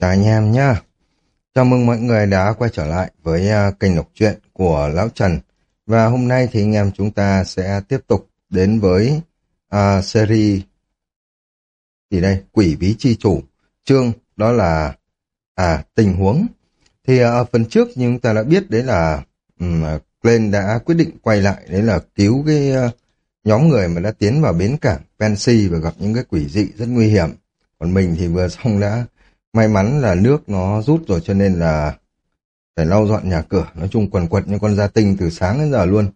Chào anh em nhá. Chào mừng mọi người đã quay trở lại với uh, kênh đọc truyện của Lão Trần. Và hôm nay thì anh em chúng ta sẽ tiếp tục đến với uh, series thì đây, Quỷ Bí Chi Chủ. Chương đó là à tình huống. Thì à, ở uh, phần trước như chúng ta đã biết đấy là um, Glenn đã quyết định quay lại đấy là cứu cái uh, nhóm người mà đã tiến vào bến cảng Pensy và gặp những cái quỷ dị rất nguy hiểm. Còn mình thì vừa xong đã may mắn là nước nó rút rồi cho nên là phải lau dọn nhà cửa. Nói chung quần quật như con gia tinh từ sáng đến giờ luôn.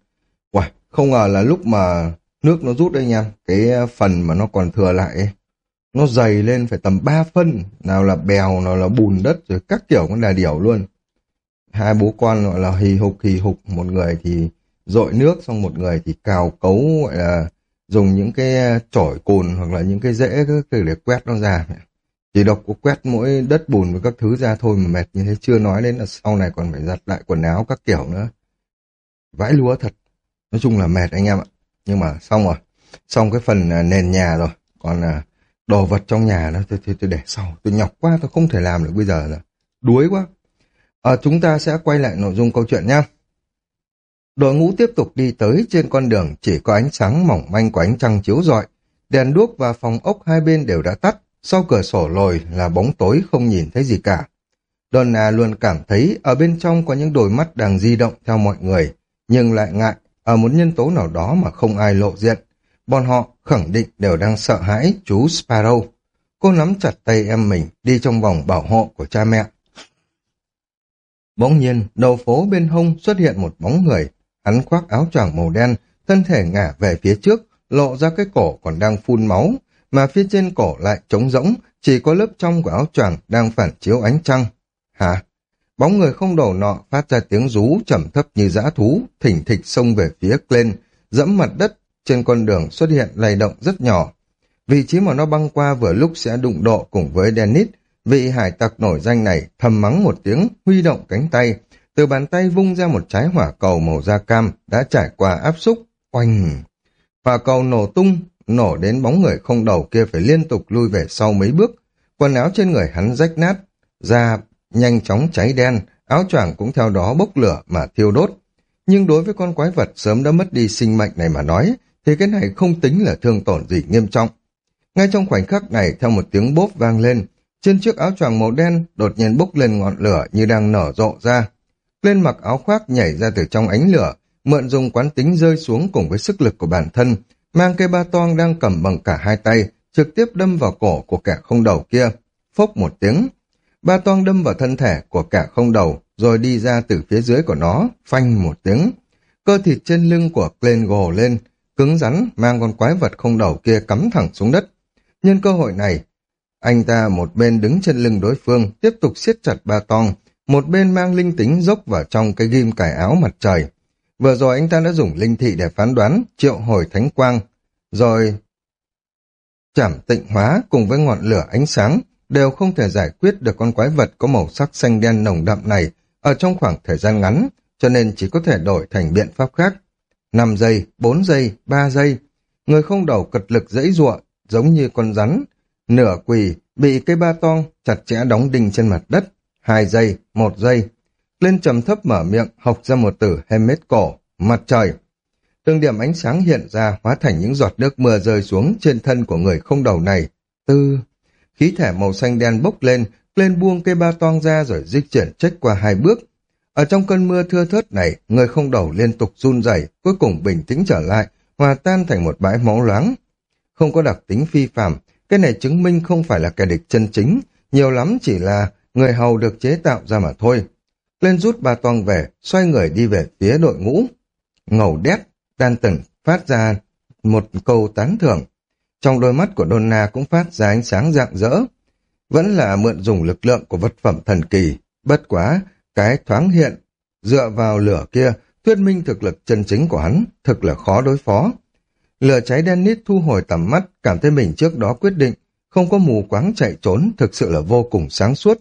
Uầy, không ngờ là lúc mà nước nó rút đấy anh em, cái phần mà nó còn thừa lại ấy, nó dày lên phải tầm 3 phân, nào là bèo, nào là bùn đất rồi các kiểu con đà điểu luôn. Hai bố con gọi là hì hục hì hục, một người thì dội nước xong một người thì cào cấu gọi là dùng những cái chổi cồn hoặc là những cái rễ để quét nó ra. Chỉ độc có quét mỗi đất bùn với các thứ ra thôi mà mệt như thế chưa nói đến là sau này còn phải giặt lại quần áo các kiểu nữa. Vãi lúa thật. Nói chung là mệt anh em ạ. Nhưng mà xong rồi. Xong cái phần à, nền nhà rồi. Còn à, đồ vật trong nhà đó tôi, tôi, tôi để sau. Tôi nhọc quá tôi không thể làm được bây giờ là đuối quá. À, chúng ta sẽ quay lại nội dung câu chuyện nhé. Đội ngũ tiếp tục đi tới trên con đường chỉ có ánh sáng mỏng manh của ánh trăng chiếu rọi. Đèn đuốc và phòng ốc hai bên đều đã tắt. Sau cửa sổ lồi là bóng tối không nhìn thấy gì cả. Donna luôn cảm thấy ở bên trong có những đôi mắt đang di động theo mọi người, nhưng lại ngại ở một nhân tố nào đó mà không ai lộ diện. Bọn họ khẳng định đều đang sợ hãi chú Sparrow. Cô nắm chặt tay em mình đi trong vòng bảo hộ của cha mẹ. Bỗng nhiên, đầu phố bên hông xuất hiện một bóng người. Hắn khoác áo choàng màu đen, thân thể ngả về phía trước, lộ ra cái cổ còn đang phun máu, mà phía trên cổ lại trống rỗng, chỉ có lớp trong của áo choàng đang phản chiếu ánh trăng. Hả? Bóng người không đầu nọ phát ra tiếng rú trầm thấp như dã thú, thỉnh thịch xông về phía lên, dẫm mặt đất, trên con đường xuất hiện lay động rất nhỏ. Vị trí mà nó băng qua vừa lúc sẽ đụng độ cùng với Dennis, vị hải tặc nổi danh này thầm mắng một tiếng, huy động cánh tay, từ bàn tay vung ra một trái hỏa cầu màu da cam đã trải qua áp xúc, oanh. Hỏa cầu nổ tung, nổ đến bóng người không đầu kia phải liên tục lui về sau mấy bước. Quần áo trên người hắn rách nát, da nhanh chóng cháy đen, áo choàng cũng theo đó bốc lửa mà thiêu đốt. Nhưng đối với con quái vật sớm đã mất đi sinh mệnh này mà nói, thì cái này không tính là thương tổn gì nghiêm trọng. Ngay trong khoảnh khắc này, theo một tiếng bốp vang lên, trên chiếc áo choàng màu đen đột nhiên bốc lên ngọn lửa như đang nở rộ ra. Lên mặc áo khoác nhảy ra từ trong ánh lửa, mượn dùng quán tính rơi xuống cùng với sức lực của bản thân, mang cây ba toang đang cầm bằng cả hai tay, trực tiếp đâm vào cổ của kẻ không đầu kia. Phốc một tiếng, ba toang đâm vào thân thể của kẻ không đầu, rồi đi ra từ phía dưới của nó, phanh một tiếng. Cơ thịt trên lưng của Glenn gồ lên, cứng rắn mang con quái vật không đầu kia cắm thẳng xuống đất. Nhân cơ hội này, anh ta một bên đứng trên lưng đối phương, tiếp tục siết chặt ba toang, một bên mang linh tính dốc vào trong cái ghim cải áo mặt trời. Vừa rồi anh ta đã dùng linh thị để phán đoán, triệu hồi thánh quang, rồi chảm tịnh hóa cùng với ngọn lửa ánh sáng đều không thể giải quyết được con quái vật có màu sắc xanh đen nồng đậm này ở trong khoảng thời gian ngắn, cho nên chỉ có thể đổi thành biện pháp khác. 5 giây, 4 giây, 3 giây, người không đầu cật lực dãy ruộng giống như con rắn, nửa quỳ bị cây ba tong chặt chẽ đóng đinh trên mặt đất, 2 giây, 1 giây. Lên trầm thấp mở miệng, học ra một từ Hemet cổ, mặt trời. Từng điểm ánh sáng hiện ra hóa thành những giọt nước mưa rơi xuống trên thân của người không đầu này. Tư, khí thể màu xanh đen bốc lên, lên buông cây ba toang ra rồi di chuyển trách qua hai bước. Ở trong cơn mưa thưa thớt này, người không đầu liên tục run rẩy, cuối cùng bình tĩnh trở lại, hòa tan thành một bãi máu loáng. Không có đặc tính phi phạm, cái này chứng minh không phải là kẻ địch chân chính, nhiều lắm chỉ là người hầu được chế tạo ra mà thôi. Lên rút ba toang về, xoay người đi về phía đội ngũ. Ngầu đét, đan tần phát ra một câu tán thưởng. Trong đôi mắt của Donna cũng phát ra ánh sáng rạng rỡ. Vẫn là mượn dùng lực lượng của vật phẩm thần kỳ. Bất quá, cái thoáng hiện, dựa vào lửa kia, thuyết minh thực lực chân chính của hắn, thực là khó đối phó. Lửa cháy đen nít thu hồi tầm mắt, cảm thấy mình trước đó quyết định, không có mù quáng chạy trốn, thực sự là vô cùng sáng suốt.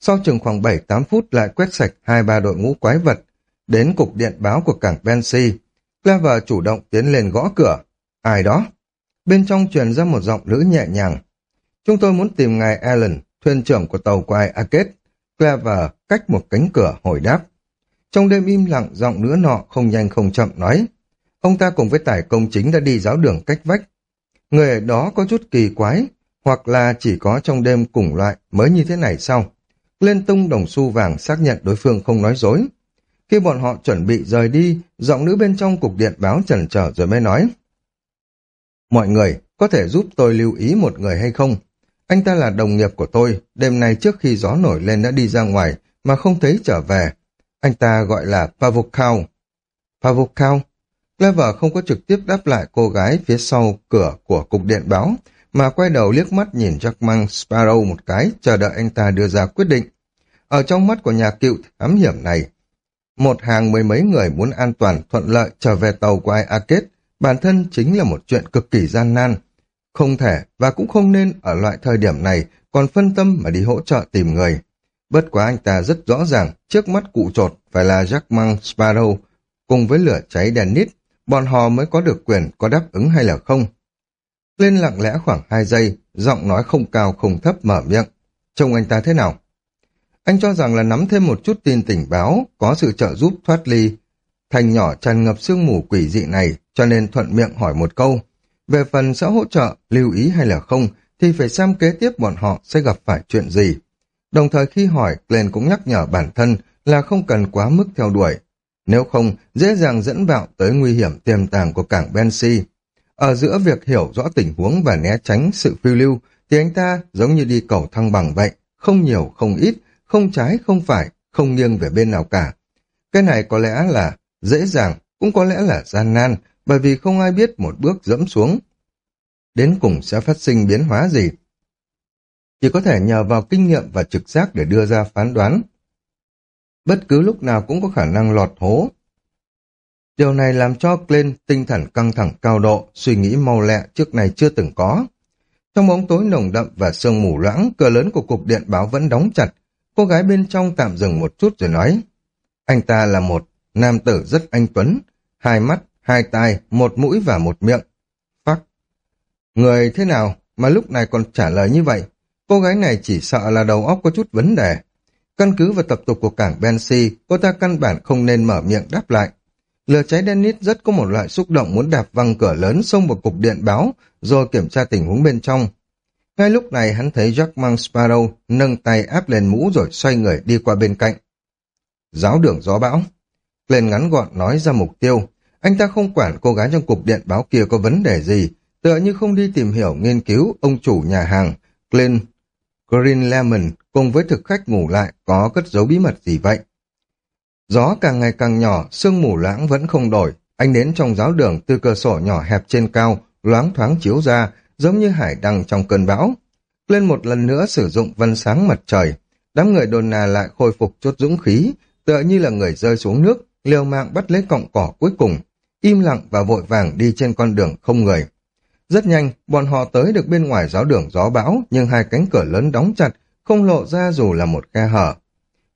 Sau chừng khoảng 7-8 phút lại quét sạch hai ba đội ngũ quái vật, đến cục điện báo của cảng Bensi, Clever chủ động tiến lên gõ cửa. Ai đó? Bên trong truyền ra một giọng nữ nhẹ nhàng. Chúng tôi muốn tìm ngài Allen, thuyền trưởng của tàu quai Arcade. Clever cách một cánh cửa hồi đáp. Trong đêm im lặng, giọng nữ nọ không nhanh không chậm nói. Ông ta cùng với tài công chính đã đi giáo đường cách vách. Người ở đó có chút kỳ quái, hoặc là chỉ có trong đêm cùng loại mới như thế này sau. Lên tung đồng xu vàng xác nhận đối phương không nói dối. Khi bọn họ chuẩn bị rời đi, giọng nữ bên trong cục điện báo chần trở rồi mới nói. Mọi người, có thể giúp tôi lưu ý một người hay không? Anh ta là đồng nghiệp của tôi, đêm nay trước khi gió nổi lên đã đi ra ngoài mà không thấy trở về. Anh ta gọi là Pavukau. Pavukau. Clever không có trực tiếp đáp lại cô gái phía sau cửa của cục điện báo, mà quay đầu liếc mắt nhìn Jackman Sparrow một cái, chờ đợi anh ta đưa ra quyết định. Ở trong mắt của nhà cựu thám hiểm này, một hàng mười mấy người muốn an toàn, thuận lợi trở về tàu của ai Arcade, bản thân chính là một chuyện cực kỳ gian nan. Không thể và cũng không nên ở loại thời điểm này còn phân tâm mà đi hỗ trợ tìm người. Bất quá anh ta rất rõ ràng, trước mắt cụ trột phải là Jackman Sparrow cùng với lửa cháy Dennis, bọn họ mới có được quyền có đáp ứng hay là không. Lên lặng lẽ khoảng hai giây, giọng nói không cao không thấp mở miệng. Trông anh ta thế nào? Anh cho rằng là nắm thêm một chút tin tình báo, có sự trợ giúp thoát ly. Thành nhỏ tràn ngập sương mù quỷ dị này, cho nên thuận miệng hỏi một câu. Về phần sẽ hỗ trợ, lưu ý hay là không, thì phải xem kế tiếp bọn họ sẽ gặp phải chuyện gì. Đồng thời khi hỏi, Glenn cũng nhắc nhở bản thân là không cần quá mức theo đuổi. Nếu không, dễ dàng dẫn vào tới nguy hiểm tiềm tàng của cảng Bensi. Ở giữa việc hiểu rõ tình huống và né tránh sự phiêu lưu, thì anh ta giống như đi cầu thăng bằng vậy, không nhiều không ít, không trái không phải, không nghiêng về bên nào cả. Cái này có lẽ là dễ dàng, cũng có lẽ là gian nan, bởi vì không ai biết một bước dẫm xuống. Đến cùng sẽ phát sinh biến hóa gì? Chỉ có thể nhờ vào kinh nghiệm và trực giác để đưa ra phán đoán. Bất cứ lúc nào cũng có khả năng lọt hố. Điều này làm cho Glenn tinh thần căng thẳng cao độ, suy nghĩ mau lẹ trước này chưa từng có. Trong bóng tối nồng đậm và sương mù loãng, cửa lớn của cục điện báo vẫn đóng chặt. Cô gái bên trong tạm dừng một chút rồi nói. Anh ta là một nam tử rất anh tuấn, hai mắt, hai tai, một mũi và một miệng. Phắc! Người thế nào mà lúc này còn trả lời như vậy? Cô gái này chỉ sợ là đầu óc có chút vấn đề. Căn cứ vào tập tục của cảng Bensi, cô ta căn bản không nên mở miệng đáp lại. Lửa cháy Dennis rất có một loại xúc động muốn đạp văng cửa lớn xông vào cục điện báo, rồi kiểm tra tình huống bên trong. Ngay lúc này hắn thấy Jackman Sparrow nâng tay áp lên mũ rồi xoay người đi qua bên cạnh. Giáo đường gió bão. Lên ngắn gọn nói ra mục tiêu. Anh ta không quản cô gái trong cục điện báo kia có vấn đề gì, tựa như không đi tìm hiểu nghiên cứu ông chủ nhà hàng, Glenn Green Lemon cùng với thực khách ngủ lại có cất giấu bí mật gì vậy. Gió càng ngày càng nhỏ, sương mù lãng vẫn không đổi. Anh đến trong giáo đường từ cửa sổ nhỏ hẹp trên cao, loáng thoáng chiếu ra, giống như hải đăng trong cơn bão. Lên một lần nữa sử dụng vân sáng mặt trời, đám người đồn nà lại khôi phục chút dũng khí, tựa như là người rơi xuống nước, liều mạng bắt lấy cọng cỏ cuối cùng, im lặng và vội vàng đi trên con đường không người. Rất nhanh, bọn họ tới được bên ngoài giáo đường gió bão, nhưng hai cánh cửa lớn đóng chặt, không lộ ra dù là một khe hở.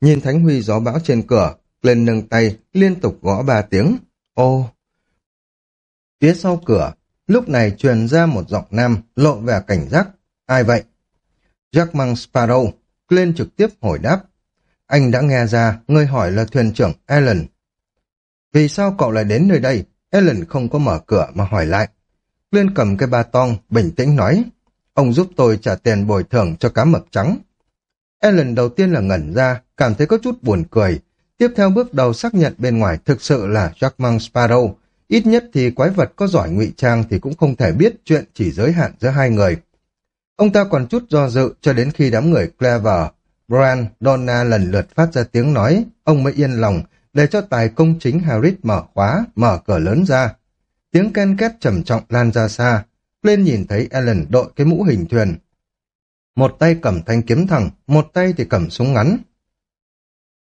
Nhìn thánh huy gió bão trên cửa, lên nâng tay, liên tục gõ ba tiếng. Ô! Phía sau cửa, lúc này truyền ra một giọng nam, lộ vẻ cảnh giác. Ai vậy? jack mang Sparrow, lên trực tiếp hồi đáp. Anh đã nghe ra, người hỏi là thuyền trưởng Alan. Vì sao cậu lại đến nơi đây? Alan không có mở cửa mà hỏi lại. Lên cầm cái ba tong, bình tĩnh nói. Ông giúp tôi trả tiền bồi thường cho cá mập trắng. Ellen đầu tiên là ngẩn ra, cảm thấy có chút buồn cười. Tiếp theo bước đầu xác nhận bên ngoài thực sự là jack mang Sparrow. Ít nhất thì quái vật có giỏi ngụy trang thì cũng không thể biết chuyện chỉ giới hạn giữa hai người. Ông ta còn chút do dự cho đến khi đám người Clever, Brian, Donna lần lượt phát ra tiếng nói, ông mới yên lòng để cho tài công chính Harris mở khóa, mở cửa lớn ra. Tiếng ken két trầm trọng lan ra xa, lên nhìn thấy Ellen đội cái mũ hình thuyền. Một tay cầm thanh kiếm thẳng, một tay thì cầm súng ngắn.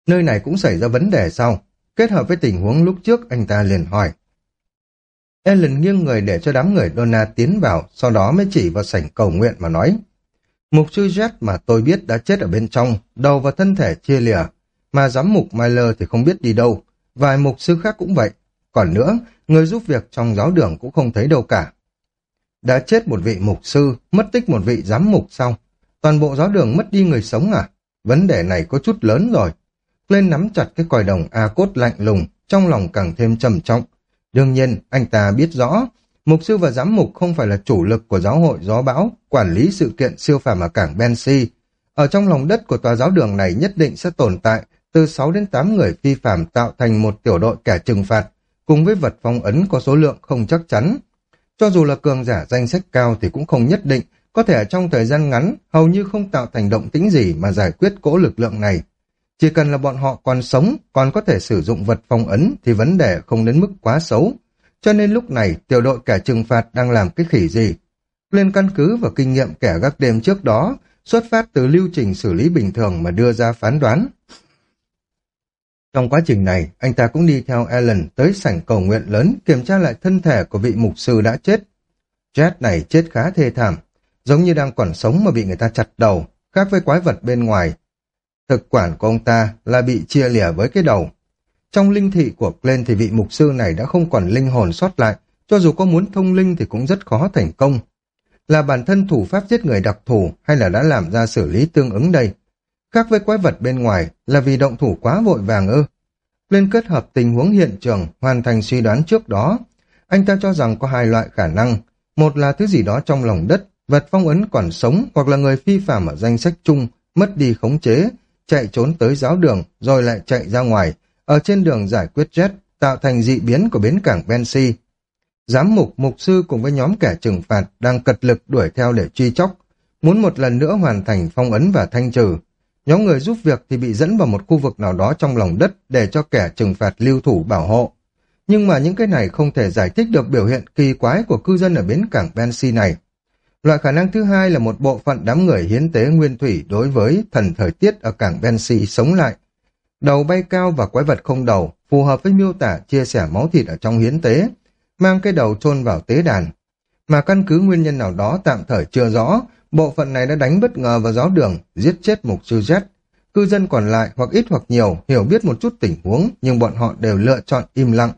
Nơi này cũng xảy ra vấn đề sau, kết hợp với tình huống lúc trước anh ta liền hỏi. Ellen nghiêng người để cho đám người Donna tiến vào, sau đó mới chỉ vào sảnh cầu nguyện mà nói. Mục sư Jet mà tôi biết đã chết ở bên trong, đầu và thân thể chia lìa, mà giám mục Myler thì không biết đi đâu, vài mục sư khác cũng vậy. Còn nữa, người giúp việc trong giáo đường cũng không thấy đâu cả. Đã chết một vị mục sư, mất tích một vị giám mục sau. Toàn bộ giáo đường mất đi người sống à? Vấn đề này có chút lớn rồi. Lên nắm chặt cái còi đồng A cốt lạnh lùng, trong lòng càng thêm trầm trọng. Đương nhiên, anh ta biết rõ, mục sư và giám mục không phải là chủ lực của giáo hội gió bão, quản lý sự kiện siêu phàm ở cảng Bensi. Ở trong lòng đất của tòa giáo đường này nhất định sẽ tồn tại từ 6 đến 8 người phi phạm tạo thành một tiểu đội kẻ trừng phạt, cùng với vật phong ấn có số lượng không chắc chắn. Cho dù là cường giả danh sách cao thì cũng không nhất định có thể trong thời gian ngắn hầu như không tạo thành động tĩnh gì mà giải quyết cỗ lực lượng này. Chỉ cần là bọn họ còn sống, còn có thể sử dụng vật phong ấn thì vấn đề không đến mức quá xấu. Cho nên lúc này tiểu đội kẻ trừng phạt đang làm cái khỉ gì? Lên căn cứ và kinh nghiệm kẻ gác đêm trước đó, xuất phát từ lưu trình xử lý bình thường mà đưa ra phán đoán. Trong quá trình này, anh ta cũng đi theo Ellen tới sảnh cầu nguyện lớn kiểm tra lại thân thể của vị mục sư đã chết. Jet này chết khá thê thảm, giống như đang còn sống mà bị người ta chặt đầu, khác với quái vật bên ngoài. Thực quản của ông ta là bị chia lìa với cái đầu. Trong linh thị của Glenn thì vị mục sư này đã không còn linh hồn sót lại, cho dù có muốn thông linh thì cũng rất khó thành công. Là bản thân thủ pháp giết người đặc thù hay là đã làm ra xử lý tương ứng đây? Khác với quái vật bên ngoài là vì động thủ quá vội vàng ư. Lên kết hợp tình huống hiện trường hoàn thành suy đoán trước đó. Anh ta cho rằng có hai loại khả năng. Một là thứ gì đó trong lòng đất, vật phong ấn còn sống hoặc là người phi phạm ở danh sách chung, mất đi khống chế, chạy trốn tới giáo đường rồi lại chạy ra ngoài, ở trên đường giải quyết jet, tạo thành dị biến của bến cảng Bensi. Giám mục, mục sư cùng với nhóm kẻ trừng phạt đang cật lực đuổi theo để truy chóc, muốn một lần nữa hoàn thành phong ấn và thanh trừ. Nhóm người giúp việc thì bị dẫn vào một khu vực nào đó trong lòng đất để cho kẻ trừng phạt lưu thủ bảo hộ. Nhưng mà những cái này không thể giải thích được biểu hiện kỳ quái của cư dân ở bến cảng Bensi này. Loại khả năng thứ hai là một bộ phận đám người hiến tế nguyên thủy đối với thần thời tiết ở cảng Bensi sống lại. Đầu bay cao và quái vật không đầu, phù hợp với miêu tả chia sẻ máu thịt ở trong hiến tế, mang cái đầu chôn vào tế đàn. Mà căn cứ nguyên nhân nào đó tạm thời chưa rõ, bộ phận này đã đánh bất ngờ vào giáo đường, giết chết mục sư Z. Cư dân còn lại hoặc ít hoặc nhiều hiểu biết một chút tình huống nhưng bọn họ đều lựa chọn im lặng.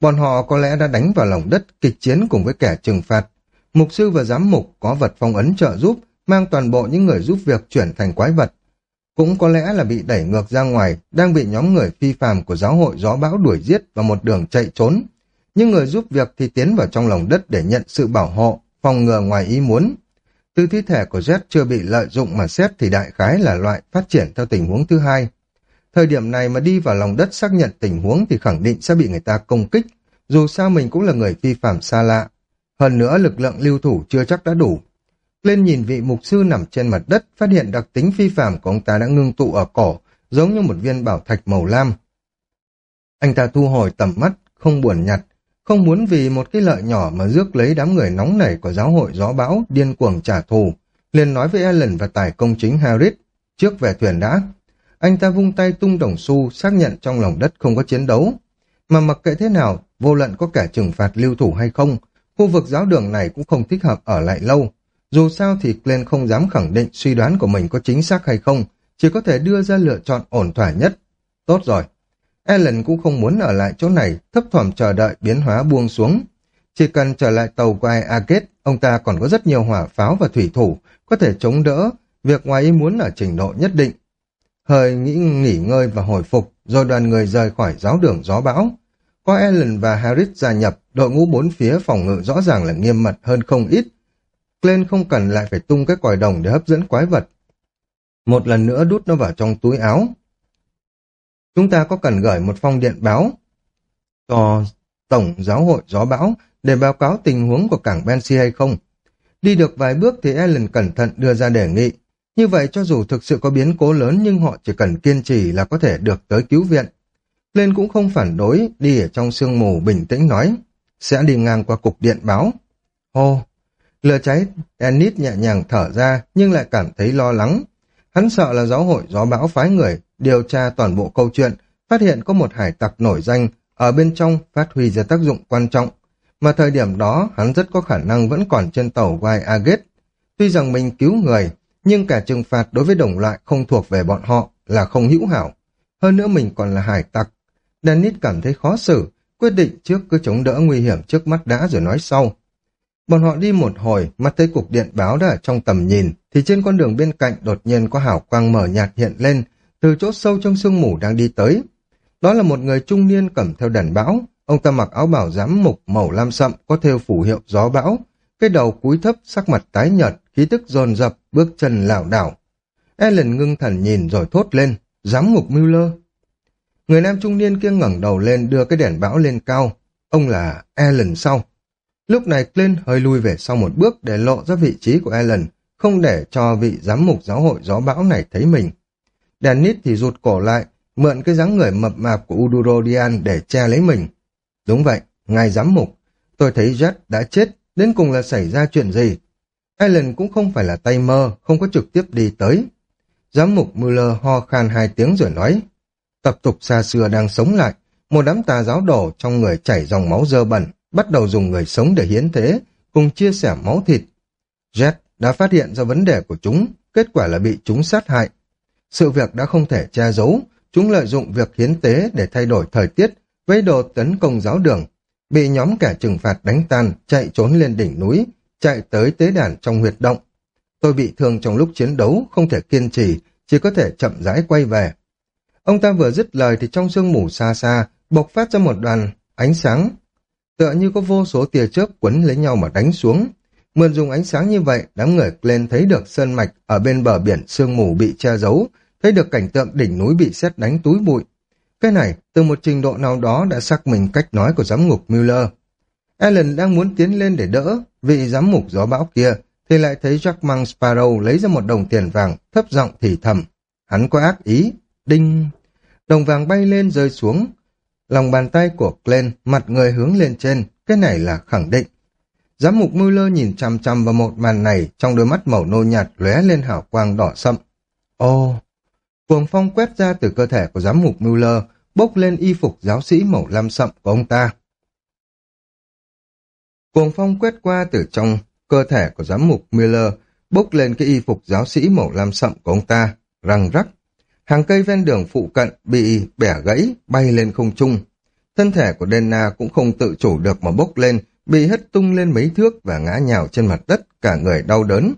Bọn họ có lẽ đã đánh vào lòng đất kịch chiến cùng với kẻ trừng phạt. Mục sư và giám mục có vật phong ấn trợ giúp, mang toàn bộ những người giúp việc chuyển thành quái vật. Cũng có lẽ là bị đẩy ngược ra ngoài, đang bị nhóm người phi phàm của giáo hội gió bão đuổi giết và một đường chạy trốn. Nhưng người giúp việc thì tiến vào trong lòng đất để nhận sự bảo hộ, phòng ngừa ngoài ý muốn. Từ thi thể của Z chưa bị lợi dụng mà xét thì đại khái là loại phát triển theo tình huống thứ hai. Thời điểm này mà đi vào lòng đất xác nhận tình huống thì khẳng định sẽ bị người ta công kích, dù sao mình cũng là người phi phạm xa lạ. Hơn nữa lực lượng lưu thủ chưa chắc đã đủ. Lên nhìn vị mục sư nằm trên mặt đất, phát hiện đặc tính phi phạm của ông ta đã ngưng tụ ở cổ, giống như một viên bảo thạch màu lam. Anh ta thu hồi tầm mắt, không buồn nhặt, không muốn vì một cái lợi nhỏ mà rước lấy đám người nóng nảy của giáo hội gió bão điên cuồng trả thù, liền nói với Ellen và tài công chính Harris, trước về thuyền đã. Anh ta vung tay tung đồng xu xác nhận trong lòng đất không có chiến đấu. Mà mặc kệ thế nào, vô luận có kẻ trừng phạt lưu thủ hay không, khu vực giáo đường này cũng không thích hợp ở lại lâu. Dù sao thì Glenn không dám khẳng định suy đoán của mình có chính xác hay không, chỉ có thể đưa ra lựa chọn ổn thỏa nhất. Tốt rồi. Ellen cũng không muốn ở lại chỗ này, thấp thỏm chờ đợi biến hóa buông xuống. Chỉ cần trở lại tàu của Agate, ông ta còn có rất nhiều hỏa pháo và thủy thủ, có thể chống đỡ, việc ngoài ý muốn ở trình độ nhất định. Hơi nghĩ nghỉ ngơi và hồi phục, rồi đoàn người rời khỏi giáo đường gió bão. Có Ellen và Harris gia nhập, đội ngũ bốn phía phòng ngự rõ ràng là nghiêm mật hơn không ít. Glenn không cần lại phải tung cái còi đồng để hấp dẫn quái vật. Một lần nữa đút nó vào trong túi áo. Chúng ta có cần gửi một phong điện báo cho Tổng giáo hội gió bão để báo cáo tình huống của cảng Bensi hay không? Đi được vài bước thì Ellen cẩn thận đưa ra đề nghị. Như vậy cho dù thực sự có biến cố lớn nhưng họ chỉ cần kiên trì là có thể được tới cứu viện. Lên cũng không phản đối, đi ở trong sương mù bình tĩnh nói, sẽ đi ngang qua cục điện báo. Hô, lửa cháy, Ennis nhẹ nhàng thở ra nhưng lại cảm thấy lo lắng. Hắn sợ là giáo hội gió bão phái người, điều tra toàn bộ câu chuyện, phát hiện có một hải tặc nổi danh ở bên trong phát huy ra tác dụng quan trọng. Mà thời điểm đó hắn rất có khả năng vẫn còn trên tàu White Agate. Tuy rằng mình cứu người, nhưng cả trừng phạt đối với đồng loại không thuộc về bọn họ là không hữu hảo. Hơn nữa mình còn là hải tặc, Dennis cảm thấy khó xử, quyết định trước cứ chống đỡ nguy hiểm trước mắt đã rồi nói sau. Bọn họ đi một hồi, mắt thấy cục điện báo đã ở trong tầm nhìn, thì trên con đường bên cạnh đột nhiên có hào quang mở nhạt hiện lên, từ chỗ sâu trong sương mù đang đi tới. Đó là một người trung niên cầm theo đèn bão, ông ta mặc áo bảo giám mục màu lam sậm có theo phủ hiệu gió bão, cái đầu cúi thấp, sắc mặt tái nhợt, khí tức dồn dập, bước chân lảo đảo. Ellen ngưng thần nhìn rồi thốt lên, giám mục Müller. Người nam trung niên kia ngẩng đầu lên đưa cái đèn bão lên cao. Ông là Ellen sau. Lúc này Clint hơi lui về sau một bước để lộ ra vị trí của Ellen, không để cho vị giám mục giáo hội gió bão này thấy mình. Dennis thì rụt cổ lại, mượn cái dáng người mập mạp của Udurodian để che lấy mình. Đúng vậy, ngài giám mục, tôi thấy Jet đã chết, đến cùng là xảy ra chuyện gì? Ellen cũng không phải là tay mơ, không có trực tiếp đi tới. Giám mục Muller ho khan hai tiếng rồi nói, tập tục xa xưa đang sống lại, một đám tà giáo đổ trong người chảy dòng máu dơ bẩn, bắt đầu dùng người sống để hiến thế, cùng chia sẻ máu thịt. Jet đã phát hiện ra vấn đề của chúng, kết quả là bị chúng sát hại. Sự việc đã không thể che giấu, chúng lợi dụng việc hiến tế để thay đổi thời tiết, vây đồ tấn công giáo đường, bị nhóm kẻ trừng phạt đánh tan, chạy trốn lên đỉnh núi, chạy tới tế đàn trong huyệt động. Tôi bị thương trong lúc chiến đấu, không thể kiên trì, chỉ có thể chậm rãi quay về. Ông ta vừa dứt lời thì trong sương mù xa xa, bộc phát ra một đoàn ánh sáng. Tựa như có vô số tia chớp quấn lấy nhau mà đánh xuống. Mượn dùng ánh sáng như vậy, đám người lên thấy được sơn mạch ở bên bờ biển sương mù bị che giấu, thấy được cảnh tượng đỉnh núi bị xét đánh túi bụi. Cái này, từ một trình độ nào đó đã xác minh cách nói của giám ngục Miller. Alan đang muốn tiến lên để đỡ, vị giám mục gió bão kia, thì lại thấy Jack mang Sparrow lấy ra một đồng tiền vàng, thấp giọng thì thầm. Hắn có ác ý. Đinh! Đồng vàng bay lên rơi xuống. Lòng bàn tay của Glenn, mặt người hướng lên trên, cái này là khẳng định. Giám mục Muller nhìn chăm chăm vào một màn này, trong đôi mắt màu nâu nhạt lóe lên hào quang đỏ sậm. Ô! Cuồng phong quét ra từ cơ thể của giám mục Muller, bốc lên y phục giáo sĩ màu lam sậm của ông ta. Cuồng phong quét qua từ trong cơ thể của giám mục Miller, bốc lên cái y phục giáo sĩ màu lam sậm của ông ta, răng rắc. Hàng cây ven đường phụ cận bị bẻ gãy, bay lên không trung. Thân thể của Denna cũng không tự chủ được mà bốc lên, bị hất tung lên mấy thước và ngã nhào trên mặt đất, cả người đau đớn.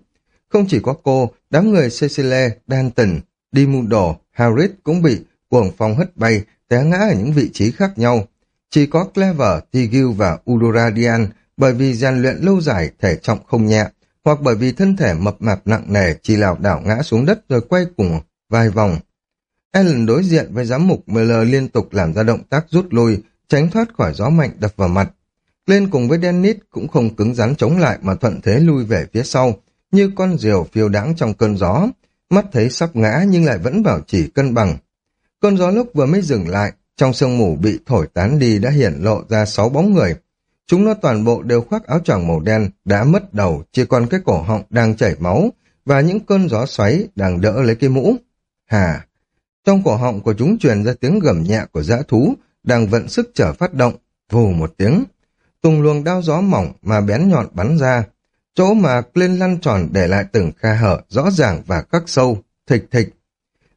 Không chỉ có cô, đám người Cecile, Danton, Dimundo, Harris cũng bị cuồng phong hất bay, té ngã ở những vị trí khác nhau. Chỉ có Clever, Tigil và Uduradian bởi vì rèn luyện lâu dài thể trọng không nhẹ, hoặc bởi vì thân thể mập mạp nặng nề chỉ lảo đảo ngã xuống đất rồi quay cùng vài vòng. Ellen đối diện với giám mục Miller liên tục làm ra động tác rút lui, tránh thoát khỏi gió mạnh đập vào mặt. Lên cùng với Dennis cũng không cứng rắn chống lại mà thuận thế lui về phía sau, như con diều phiêu đáng trong cơn gió, mắt thấy sắp ngã nhưng lại vẫn bảo chỉ cân bằng. Cơn gió lúc vừa mới dừng lại, trong sương mù bị thổi tán đi đã hiển lộ ra sáu bóng người, Chúng nó toàn bộ đều khoác áo choàng màu đen, đã mất đầu, chỉ còn cái cổ họng đang chảy máu, và những cơn gió xoáy đang đỡ lấy cái mũ. Hà! Trong cổ họng của chúng truyền ra tiếng gầm nhẹ của dã thú, đang vận sức trở phát động, vù một tiếng. Tùng luồng đao gió mỏng mà bén nhọn bắn ra, chỗ mà lên lăn tròn để lại từng khe hở rõ ràng và khắc sâu, thịch thịch.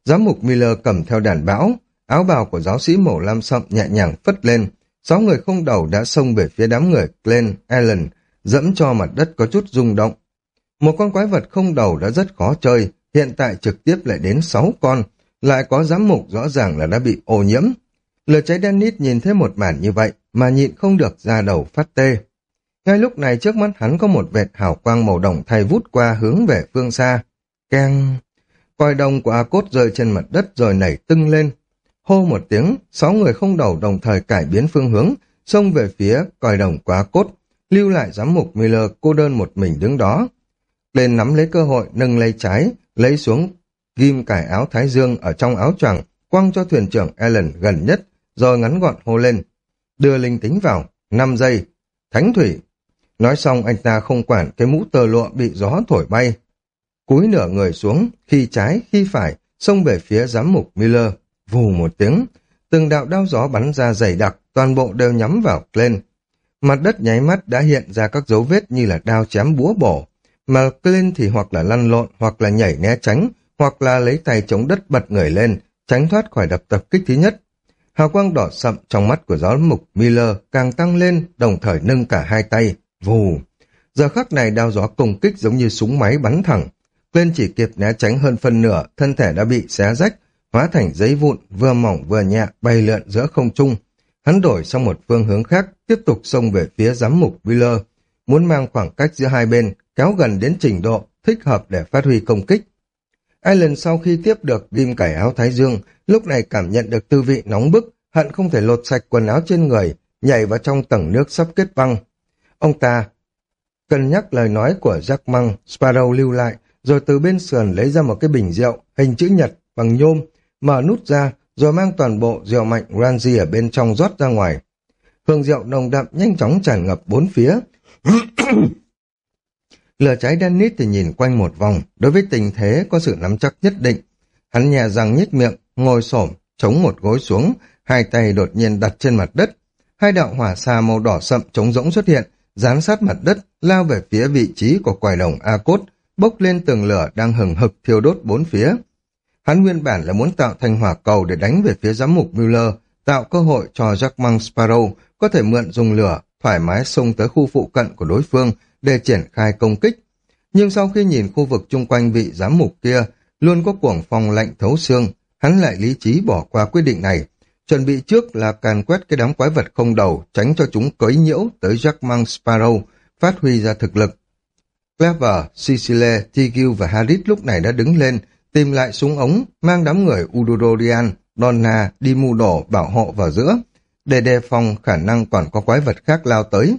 Giám mục Miller cầm theo đàn bão, áo bào của giáo sĩ màu lam sậm nhẹ nhàng phất lên, Sáu người không đầu đã xông về phía đám người Glenn, Allen, dẫm cho mặt đất có chút rung động. Một con quái vật không đầu đã rất khó chơi, hiện tại trực tiếp lại đến sáu con, lại có giám mục rõ ràng là đã bị ô nhiễm. Lửa cháy Dennis nhìn thấy một màn như vậy mà nhịn không được ra đầu phát tê. Ngay lúc này trước mắt hắn có một vệt hào quang màu đồng thay vút qua hướng về phương xa. Keng! Coi đồng của A Cốt rơi trên mặt đất rồi nảy tưng lên, Hô một tiếng, sáu người không đầu đồng thời cải biến phương hướng, xông về phía còi đồng quá cốt, lưu lại giám mục Miller cô đơn một mình đứng đó. Lên nắm lấy cơ hội nâng lấy trái, lấy xuống ghim cải áo thái dương ở trong áo choàng, quăng cho thuyền trưởng Allen gần nhất, rồi ngắn gọn hô lên. Đưa linh tính vào, 5 giây, thánh thủy. Nói xong anh ta không quản cái mũ tờ lụa bị gió thổi bay. Cúi nửa người xuống, khi trái, khi phải, xông về phía giám mục Miller. Vù một tiếng, từng đạo đao gió bắn ra dày đặc, toàn bộ đều nhắm vào lên. Mặt đất nháy mắt đã hiện ra các dấu vết như là đao chém búa bổ, mà lên thì hoặc là lăn lộn, hoặc là nhảy né tránh, hoặc là lấy tay chống đất bật người lên, tránh thoát khỏi đập tập kích thứ nhất. Hào quang đỏ sậm trong mắt của gió mục Miller càng tăng lên, đồng thời nâng cả hai tay, vù. Giờ khắc này đao gió công kích giống như súng máy bắn thẳng. Lên chỉ kịp né tránh hơn phân nửa, thân thể đã bị xé rách, hóa thành giấy vụn, vừa mỏng vừa nhẹ, bay lượn giữa không trung. Hắn đổi sang một phương hướng khác, tiếp tục xông về phía giám mục Miller, muốn mang khoảng cách giữa hai bên, kéo gần đến trình độ thích hợp để phát huy công kích. Alan sau khi tiếp được ghim cải áo Thái Dương, lúc này cảm nhận được tư vị nóng bức, hận không thể lột sạch quần áo trên người, nhảy vào trong tầng nước sắp kết băng. Ông ta cân nhắc lời nói của Jack Măng, Sparrow lưu lại, rồi từ bên sườn lấy ra một cái bình rượu, hình chữ nhật, bằng nhôm, mở nút ra, rồi mang toàn bộ rượu mạnh Ranji ở bên trong rót ra ngoài. Hương rượu nồng đậm nhanh chóng tràn ngập bốn phía. Lửa cháy đen nít thì nhìn quanh một vòng, đối với tình thế có sự nắm chắc nhất định. Hắn nhè răng nhếch miệng, ngồi xổm, chống một gối xuống, hai tay đột nhiên đặt trên mặt đất. Hai đạo hỏa xa màu đỏ sậm trống rỗng xuất hiện, dán sát mặt đất, lao về phía vị trí của quài đồng A-cốt, bốc lên tường lửa đang hừng hực thiêu đốt bốn phía. Hắn nguyên bản là muốn tạo thành hỏa cầu để đánh về phía giám mục Mueller, tạo cơ hội cho Jackman Sparrow có thể mượn dùng lửa, thoải mái xông tới khu phụ cận của đối phương để triển khai công kích. Nhưng sau khi nhìn khu vực chung quanh vị giám mục kia, luôn có cuồng phong lạnh thấu xương, hắn lại lý trí bỏ qua quyết định này, chuẩn bị trước là càn quét cái đám quái vật không đầu, tránh cho chúng cấy nhiễu tới Jackman Sparrow, phát huy ra thực lực. Clever, Sicile, Tigil và Harris lúc này đã đứng lên, tìm lại súng ống, mang đám người Udodorian, Donna đi mù đổ bảo hộ vào giữa, để đề phòng khả năng còn có quái vật khác lao tới.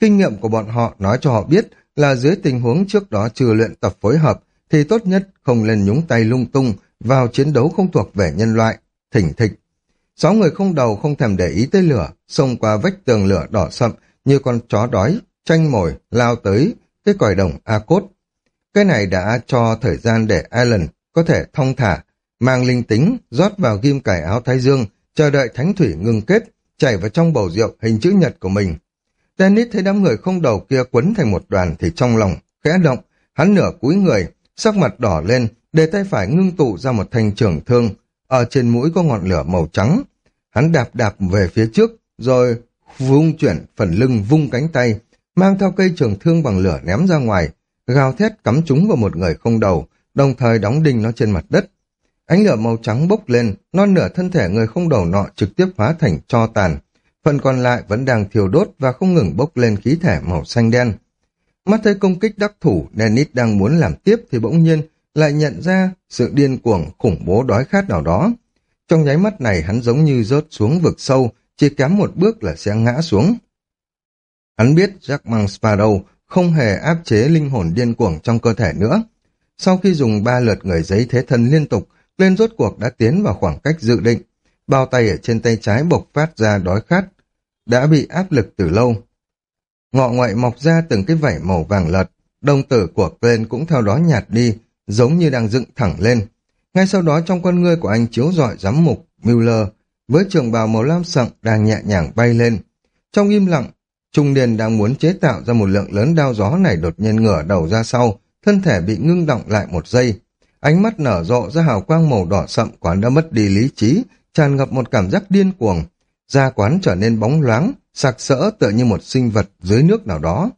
Kinh nghiệm của bọn họ nói cho họ biết là dưới tình huống trước đó chưa luyện tập phối hợp thì tốt nhất không lên nhúng tay lung tung vào chiến đấu không thuộc về nhân loại, thỉnh thịch. Sáu người không đầu không thèm để ý tới lửa, xông qua vách tường lửa đỏ sậm như con chó đói, tranh mồi, lao tới cái còi đồng A-cốt. Cái này đã cho thời gian để Alan có thể thông thả, mang linh tính, rót vào ghim cải áo thái dương, chờ đợi thánh thủy ngưng kết, chảy vào trong bầu rượu hình chữ nhật của mình. Dennis thấy đám người không đầu kia quấn thành một đoàn thì trong lòng, khẽ động, hắn nửa cúi người, sắc mặt đỏ lên, để tay phải ngưng tụ ra một thanh trường thương, ở trên mũi có ngọn lửa màu trắng. Hắn đạp đạp về phía trước, rồi vung chuyển phần lưng vung cánh tay, mang theo cây trường thương bằng lửa ném ra ngoài, gào thét cắm trúng vào một người không đầu, đồng thời đóng đinh nó trên mặt đất. Ánh lửa màu trắng bốc lên, non nửa thân thể người không đầu nọ trực tiếp hóa thành cho tàn. Phần còn lại vẫn đang thiêu đốt và không ngừng bốc lên khí thể màu xanh đen. Mắt thấy công kích đắc thủ, Dennis đang muốn làm tiếp thì bỗng nhiên lại nhận ra sự điên cuồng khủng bố đói khát nào đó. Trong nháy mắt này hắn giống như rớt xuống vực sâu, chỉ kém một bước là sẽ ngã xuống. Hắn biết Jack Mang Sparrow không hề áp chế linh hồn điên cuồng trong cơ thể nữa. Sau khi dùng ba lượt người giấy thế thân liên tục, lên rốt cuộc đã tiến vào khoảng cách dự định. Bao tay ở trên tay trái bộc phát ra đói khát, đã bị áp lực từ lâu. Ngọ ngoại mọc ra từng cái vảy màu vàng lật, đồng tử của Glenn cũng theo đó nhạt đi, giống như đang dựng thẳng lên. Ngay sau đó trong con ngươi của anh chiếu rọi giám mục Mueller với trường bào màu lam sậm đang nhẹ nhàng bay lên. Trong im lặng, Trung niên đang muốn chế tạo ra một lượng lớn đao gió này đột nhiên ngửa đầu ra sau, thân thể bị ngưng động lại một giây. Ánh mắt nở rộ ra hào quang màu đỏ sậm quán đã mất đi lý trí, tràn ngập một cảm giác điên cuồng. Da quán trở nên bóng loáng, sặc sỡ tựa như một sinh vật dưới nước nào đó.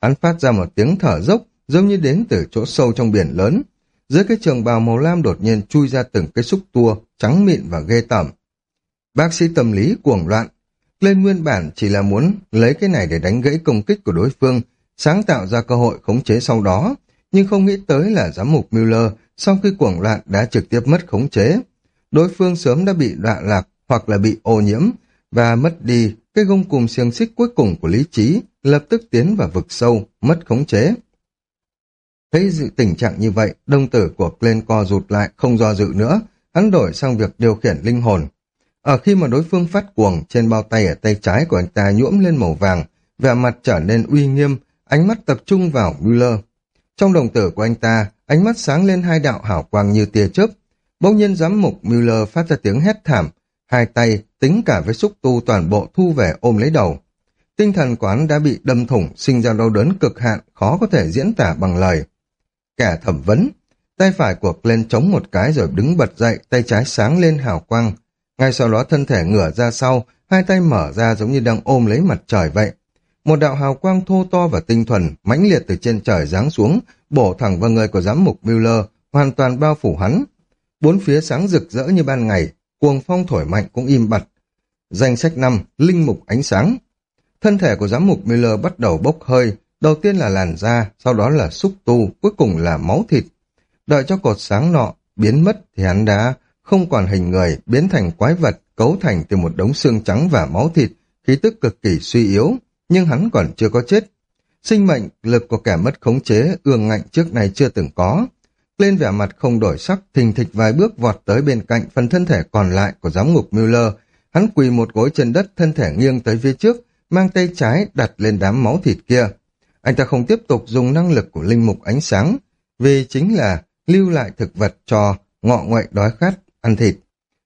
Hắn phát ra một tiếng thở dốc, giống như đến từ chỗ sâu trong biển lớn. Dưới cái trường bào màu lam đột nhiên chui ra từng cái xúc tua, trắng mịn và ghê tởm. Bác sĩ tâm lý cuồng loạn, lên nguyên bản chỉ là muốn lấy cái này để đánh gãy công kích của đối phương, sáng tạo ra cơ hội khống chế sau đó, nhưng không nghĩ tới là giám mục Miller sau khi cuồng loạn đã trực tiếp mất khống chế. Đối phương sớm đã bị đọa lạc hoặc là bị ô nhiễm và mất đi cái gông cùm xiềng xích cuối cùng của lý trí, lập tức tiến vào vực sâu, mất khống chế. Thấy dự tình trạng như vậy, đông tử của Glenn co rụt lại, không do dự nữa, hắn đổi sang việc điều khiển linh hồn. Ở khi mà đối phương phát cuồng, trên bao tay ở tay trái của anh ta nhuỗm lên màu vàng, vẻ mặt trở nên uy nghiêm, ánh mắt tập trung vào Müller. Trong đồng tử của anh ta, ánh mắt sáng lên hai đạo hảo quang như tia chớp. Bỗng nhiên giám mục Müller phát ra tiếng hét thảm, hai tay, tính cả với xúc tu toàn bộ thu về ôm lấy đầu. Tinh thần quán đã bị đâm thủng, sinh ra đau đớn cực hạn, khó có thể diễn tả bằng lời. Kẻ thẩm vấn, tay phải của lên chống một cái rồi đứng bật dậy, tay trái sáng lên hào quang. Ngay sau đó thân thể ngửa ra sau, hai tay mở ra giống như đang ôm lấy mặt trời vậy. một đạo hào quang thô to và tinh thuần, mãnh liệt từ trên trời giáng xuống, bổ thẳng vào người của giám mục Miller, hoàn toàn bao phủ hắn. Bốn phía sáng rực rỡ như ban ngày, cuồng phong thổi mạnh cũng im bặt. Danh sách năm Linh mục ánh sáng. Thân thể của giám mục Miller bắt đầu bốc hơi, đầu tiên là làn da, sau đó là xúc tu, cuối cùng là máu thịt. Đợi cho cột sáng nọ biến mất thì hắn đã không còn hình người, biến thành quái vật, cấu thành từ một đống xương trắng và máu thịt, khí tức cực kỳ suy yếu, nhưng hắn còn chưa có chết. Sinh mệnh, lực của kẻ mất khống chế, ương ngạnh trước này chưa từng có. Lên vẻ mặt không đổi sắc, thình thịch vài bước vọt tới bên cạnh phần thân thể còn lại của giám ngục Müller. Hắn quỳ một gối trên đất, thân thể nghiêng tới phía trước, mang tay trái đặt lên đám máu thịt kia. Anh ta không tiếp tục dùng năng lực của linh mục ánh sáng, vì chính là lưu lại thực vật cho ngọ ngoại đói khát, ăn thịt.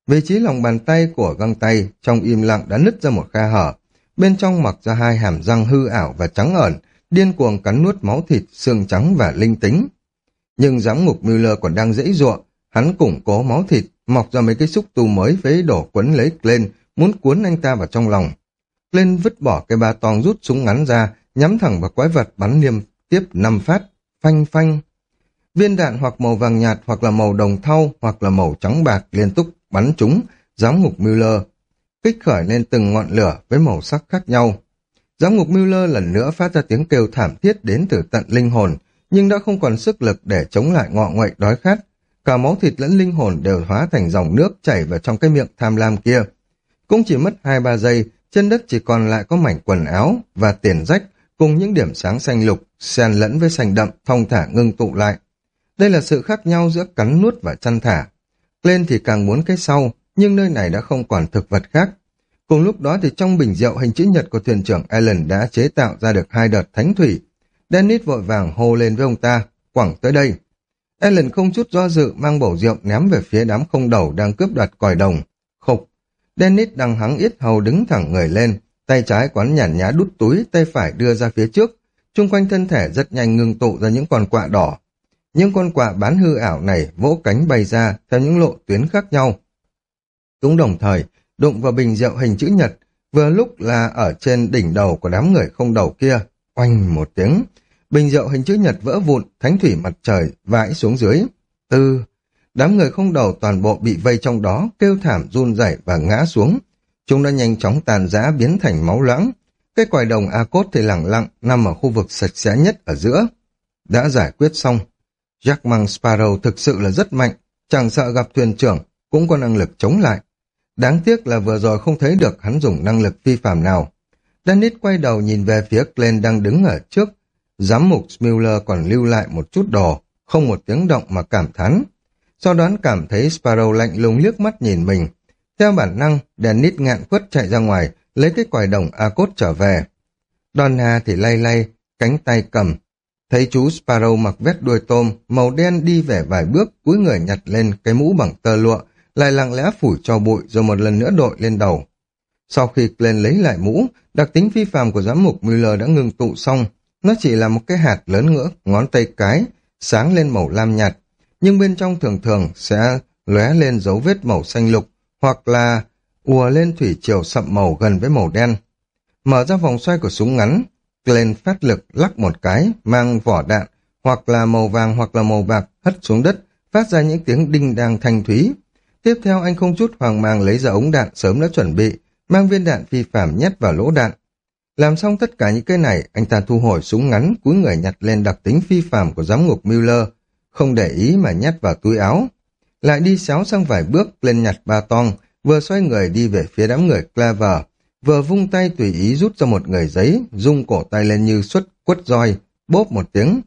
Vị trí lòng bàn tay của găng tay trong im lặng đã nứt ra một khe hở. Bên trong mặc ra hai hàm răng hư ảo và trắng ẩn, điên cuồng cắn nuốt máu thịt, xương trắng và linh tính. Nhưng giám ngục Müller còn đang dễ dụa, hắn củng cố máu thịt, mọc ra mấy cái xúc tu mới với đổ quấn lấy lên, muốn cuốn anh ta vào trong lòng. Lên vứt bỏ cái ba tong rút súng ngắn ra, nhắm thẳng vào quái vật bắn liêm tiếp năm phát, phanh phanh. Viên đạn hoặc màu vàng nhạt hoặc là màu đồng thau hoặc là màu trắng bạc liên tục bắn chúng, giám ngục Müller, kích khởi lên từng ngọn lửa với màu sắc khác nhau. Giám ngục Müller lần nữa phát ra tiếng kêu thảm thiết đến từ tận linh hồn, nhưng đã không còn sức lực để chống lại ngọ nguậy đói khát. Cả máu thịt lẫn linh hồn đều hóa thành dòng nước chảy vào trong cái miệng tham lam kia. Cũng chỉ mất 2-3 giây, trên đất chỉ còn lại có mảnh quần áo và tiền rách cùng những điểm sáng xanh lục, xen lẫn với xanh đậm, thong thả ngưng tụ lại. Đây là sự khác nhau giữa cắn nuốt và chăn thả. Lên thì càng muốn cái sau, nhưng nơi này đã không còn thực vật khác. Cùng lúc đó thì trong bình rượu hình chữ nhật của thuyền trưởng Allen đã chế tạo ra được hai đợt thánh thủy. Dennis vội vàng hô lên với ông ta, quẳng tới đây. Ellen không chút do dự mang bầu rượu ném về phía đám không đầu đang cướp đoạt còi đồng. Khục. Dennis đang hắng ít hầu đứng thẳng người lên, tay trái quán nhàn nhã đút túi, tay phải đưa ra phía trước. Trung quanh thân thể rất nhanh ngưng tụ ra những con quạ đỏ. Những con quạ bán hư ảo này vỗ cánh bay ra theo những lộ tuyến khác nhau. Chúng đồng thời đụng vào bình rượu hình chữ nhật, vừa lúc là ở trên đỉnh đầu của đám người không đầu kia. Oanh một tiếng, bình rượu hình chữ nhật vỡ vụn, thánh thủy mặt trời vãi xuống dưới. Tư, đám người không đầu toàn bộ bị vây trong đó, kêu thảm run rẩy và ngã xuống. Chúng đã nhanh chóng tàn rã biến thành máu loãng. Cái quài đồng A Cốt thì lặng lặng nằm ở khu vực sạch sẽ nhất ở giữa. Đã giải quyết xong. Jack Mang Sparrow thực sự là rất mạnh, chẳng sợ gặp thuyền trưởng, cũng có năng lực chống lại. Đáng tiếc là vừa rồi không thấy được hắn dùng năng lực phi phạm nào. Dennis quay đầu nhìn về phía Glenn đang đứng ở trước. Giám mục Smuller còn lưu lại một chút đồ, không một tiếng động mà cảm thán. Sau đó cảm thấy Sparrow lạnh lùng liếc mắt nhìn mình. Theo bản năng, Dennis ngạn quất chạy ra ngoài, lấy cái quài đồng A-cốt trở về. Donna thì lay lay, cánh tay cầm. Thấy chú Sparrow mặc vest đuôi tôm, màu đen đi về vài bước, cúi người nhặt lên cái mũ bằng tơ lụa, lại lặng lẽ phủi cho bụi rồi một lần nữa đội lên đầu. Sau khi Glenn lấy lại mũ, đặc tính phi phàm của giám mục Miller đã ngừng tụ xong. Nó chỉ là một cái hạt lớn ngỡ, ngón tay cái, sáng lên màu lam nhạt, nhưng bên trong thường thường sẽ lóe lên dấu vết màu xanh lục, hoặc là ùa lên thủy triều sậm màu gần với màu đen. Mở ra vòng xoay của súng ngắn, Glenn phát lực lắc một cái, mang vỏ đạn, hoặc là màu vàng hoặc là màu bạc hất xuống đất, phát ra những tiếng đinh đang thanh thúy. Tiếp theo anh không chút hoàng mang lấy ra ống đạn sớm đã chuẩn bị, mang viên đạn phi phạm nhét vào lỗ đạn. Làm xong tất cả những cái này, anh ta thu hồi súng ngắn, cúi người nhặt lên đặc tính phi phạm của giám ngục Miller, không để ý mà nhét vào túi áo. Lại đi xéo sang vài bước lên nhặt ba tong, vừa xoay người đi về phía đám người Claver, vừa vung tay tùy ý rút ra một người giấy, rung cổ tay lên như xuất quất roi, bốp một tiếng.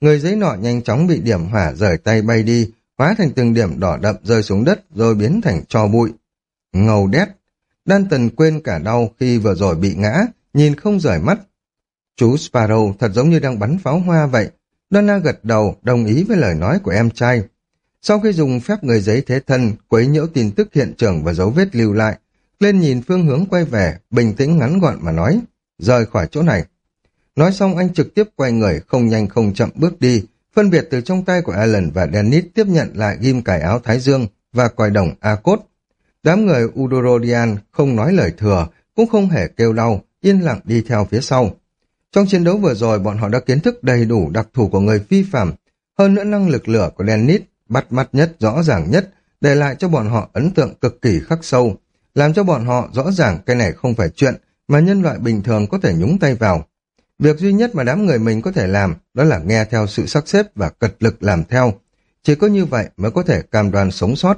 Người giấy nọ nhanh chóng bị điểm hỏa rời tay bay đi, hóa thành từng điểm đỏ đậm rơi xuống đất rồi biến thành cho bụi. Ngầu đét, đan tần quên cả đau khi vừa rồi bị ngã, nhìn không rời mắt. Chú Sparrow thật giống như đang bắn pháo hoa vậy. Donna gật đầu, đồng ý với lời nói của em trai. Sau khi dùng phép người giấy thế thân, quấy nhiễu tin tức hiện trường và dấu vết lưu lại, lên nhìn phương hướng quay về, bình tĩnh ngắn gọn mà nói, rời khỏi chỗ này. Nói xong anh trực tiếp quay người, không nhanh không chậm bước đi, phân biệt từ trong tay của Alan và Dennis tiếp nhận lại ghim cải áo Thái Dương và còi đồng A-cốt. Đám người Udorodian không nói lời thừa, cũng không hề kêu đau, yên lặng đi theo phía sau. Trong chiến đấu vừa rồi, bọn họ đã kiến thức đầy đủ đặc thù của người phi phạm, hơn nữa năng lực lửa của Dennis bắt mắt nhất, rõ ràng nhất, để lại cho bọn họ ấn tượng cực kỳ khắc sâu, làm cho bọn họ rõ ràng cái này không phải chuyện mà nhân loại bình thường có thể nhúng tay vào. Việc duy nhất mà đám người mình có thể làm đó là nghe theo sự sắp xếp và cật lực làm theo. Chỉ có như vậy mới có thể cam đoan sống sót.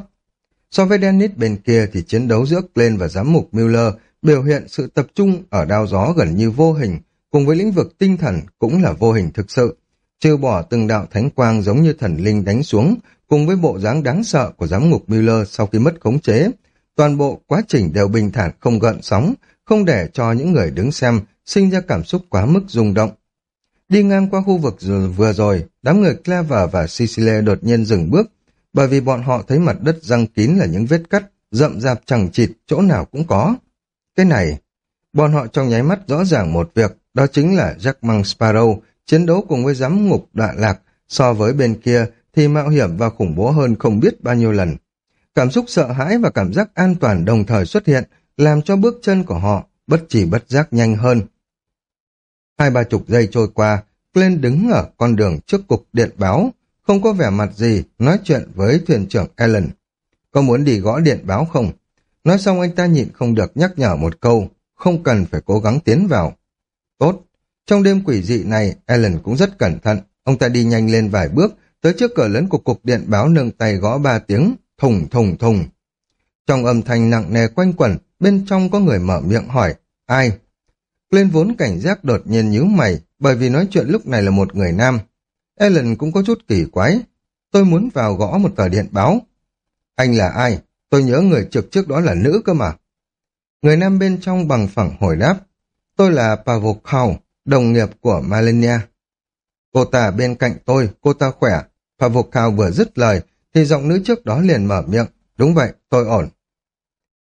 So với Dennis bên kia thì chiến đấu giữa Glenn và giám mục Miller biểu hiện sự tập trung ở đao gió gần như vô hình, cùng với lĩnh vực tinh thần cũng là vô hình thực sự. Trừ bỏ từng đạo thánh quang giống như thần linh đánh xuống, cùng với bộ dáng đáng sợ của giám ngục Miller sau khi mất khống chế, toàn bộ quá trình đều bình thản không gợn sóng, không để cho những người đứng xem sinh ra cảm xúc quá mức rung động. Đi ngang qua khu vực vừa rồi, đám người Clever và sicile đột nhiên dừng bước, bởi vì bọn họ thấy mặt đất răng kín là những vết cắt, rậm rạp chẳng chịt, chỗ nào cũng có. Cái này, bọn họ trong nháy mắt rõ ràng một việc, đó chính là Jack Mang Sparrow chiến đấu cùng với giám ngục đoạn lạc, so với bên kia thì mạo hiểm và khủng bố hơn không biết bao nhiêu lần. Cảm xúc sợ hãi và cảm giác an toàn đồng thời xuất hiện, làm cho bước chân của họ bất chỉ bất giác nhanh hơn. Hai ba chục giây trôi qua, Glenn đứng ở con đường trước cục điện báo, không có vẻ mặt gì, nói chuyện với thuyền trưởng Allen. Có muốn đi gõ điện báo không? Nói xong anh ta nhịn không được nhắc nhở một câu, không cần phải cố gắng tiến vào. Tốt. Trong đêm quỷ dị này, Alan cũng rất cẩn thận. Ông ta đi nhanh lên vài bước, tới trước cửa lớn của cục điện báo nâng tay gõ ba tiếng, thùng thùng thùng. Trong âm thanh nặng nề quanh quẩn, bên trong có người mở miệng hỏi, ai? Lên vốn cảnh giác đột nhiên nhíu mày, bởi vì nói chuyện lúc này là một người nam. Ellen cũng có chút kỳ quái. Tôi muốn vào gõ một tờ điện báo. Anh là ai? Tôi nhớ người trực trước đó là nữ cơ mà. Người nam bên trong bằng phẳng hồi đáp. Tôi là Pavokhau, đồng nghiệp của Malenia. Cô ta bên cạnh tôi, cô ta khỏe. Pavokhau vừa dứt lời, thì giọng nữ trước đó liền mở miệng. Đúng vậy, tôi ổn.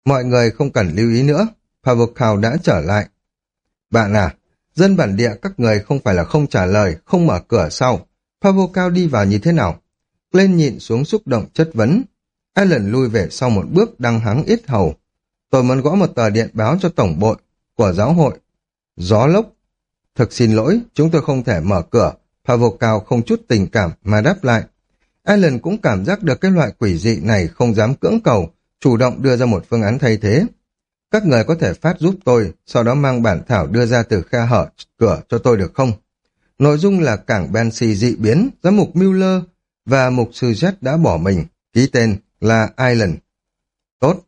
Mọi người không cần lưu ý nữa. Pavokhau đã trở lại. Bạn à, dân bản địa các người không phải là không trả lời, không mở cửa sau. Pavokhau đi vào như thế nào? Lên nhịn xuống xúc động chất vấn. Alan lui về sau một bước đăng hắng ít hầu. Tôi muốn gõ một tờ điện báo cho tổng bộ của giáo hội. Gió lốc. Thực xin lỗi, chúng tôi không thể mở cửa. Pavel Cao không chút tình cảm mà đáp lại. Alan cũng cảm giác được cái loại quỷ dị này không dám cưỡng cầu, chủ động đưa ra một phương án thay thế. Các người có thể phát giúp tôi, sau đó mang bản thảo đưa ra từ khe hở cửa cho tôi được không? Nội dung là cảng Bensi dị biến, giám mục Mueller và mục sư Jet đã bỏ mình, ký tên là Island. Tốt.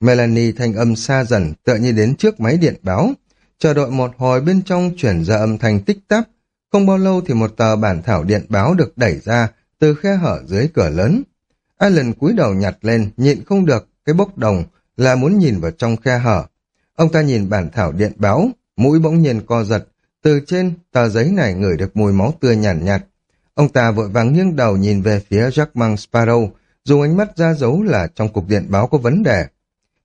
Melanie thanh âm xa dần tựa như đến trước máy điện báo. Chờ đợi một hồi bên trong chuyển ra âm thanh tích tắc. Không bao lâu thì một tờ bản thảo điện báo được đẩy ra từ khe hở dưới cửa lớn. Alan cúi đầu nhặt lên, nhịn không được, cái bốc đồng là muốn nhìn vào trong khe hở. Ông ta nhìn bản thảo điện báo, mũi bỗng nhiên co giật, từ trên tờ giấy này ngửi được mùi máu tươi nhàn nhạt, nhạt. Ông ta vội vàng nghiêng đầu nhìn về phía Jackman Sparrow, dùng ánh mắt ra dấu là trong cục điện báo có vấn đề.